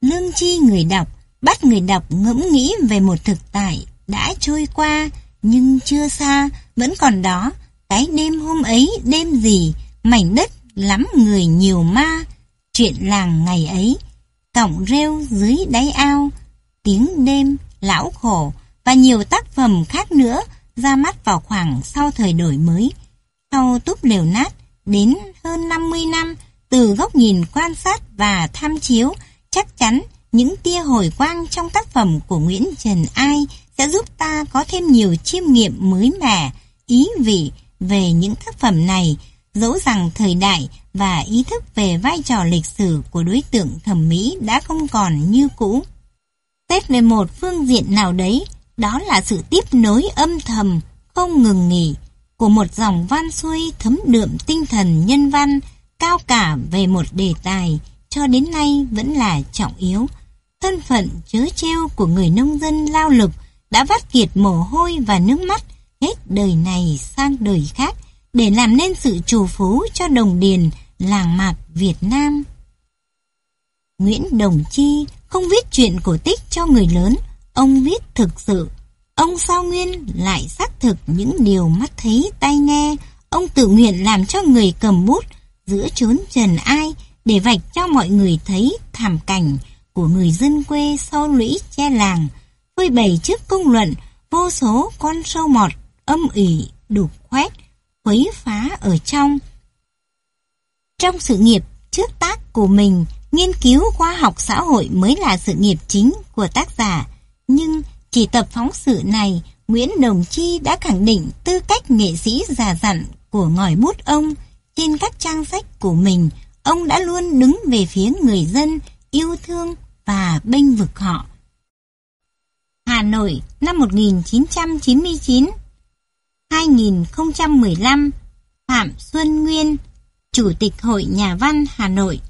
Lương chi người đọc, bắt người đọc ngẫm nghĩ về một thực tại đã trôi qua nhưng chưa xa, vẫn còn đó. Cái đêm hôm ấy đêm gì, mảnh đất lắm người nhiều ma, chuyện làng ngày ấy, cọng rêu dưới đáy ao, tiếng đêm, lão khổ và nhiều tác phẩm khác nữa ra mắt vào khoảng sau thời đổi mới. Sau túp lều nát, đến hơn 50 năm, từ góc nhìn quan sát và tham chiếu, chắc chắn những tia hồi quang trong tác phẩm của Nguyễn Trần Ai sẽ giúp ta có thêm nhiều chiêm nghiệm mới mẻ, ý vị về những tác phẩm này, dẫu rằng thời đại và ý thức về vai trò lịch sử của đối tượng thẩm mỹ đã không còn như cũ. Tết về một phương diện nào đấy, đó là sự tiếp nối âm thầm, không ngừng nghỉ, của một dòng văn xuôi thấm đượm tinh thần nhân văn, cao cả về một đề tài, cho đến nay vẫn là trọng yếu. Thân phận chớ treo của người nông dân lao lực đã vắt kiệt mồ hôi và nước mắt hết đời này sang đời khác để làm nên sự trù phú cho đồng điền làng mạc Việt Nam. Nguyễn Đồng Chi không viết chuyện cổ tích cho người lớn, ông viết thực sự. Ông sao nguyên lại xác thực những điều mắt thấy tay nghe, ông tự nguyện làm cho người cầm bút giữa chốn trần ai để vạch cho mọi người thấy thảm cảnh của người dân quê sau lũy che làng, phơi bày trước công luận vô số con sâu mọt âm ỉ đục khoét quấy phá ở trong. Trong sự nghiệp trước tác của mình, nghiên cứu khoa học xã hội mới là sự nghiệp chính của tác giả. Nhưng chỉ tập phóng sự này, Nguyễn Đồng Chi đã khẳng định tư cách nghệ sĩ già dặn của ngòi bút ông. Trên các trang sách của mình, ông đã luôn đứng về phía người dân, yêu thương và bênh vực họ. Hà Nội năm 1999 2015 Phạm Xuân Nguyên Chủ tịch Hội Nhà văn Hà Nội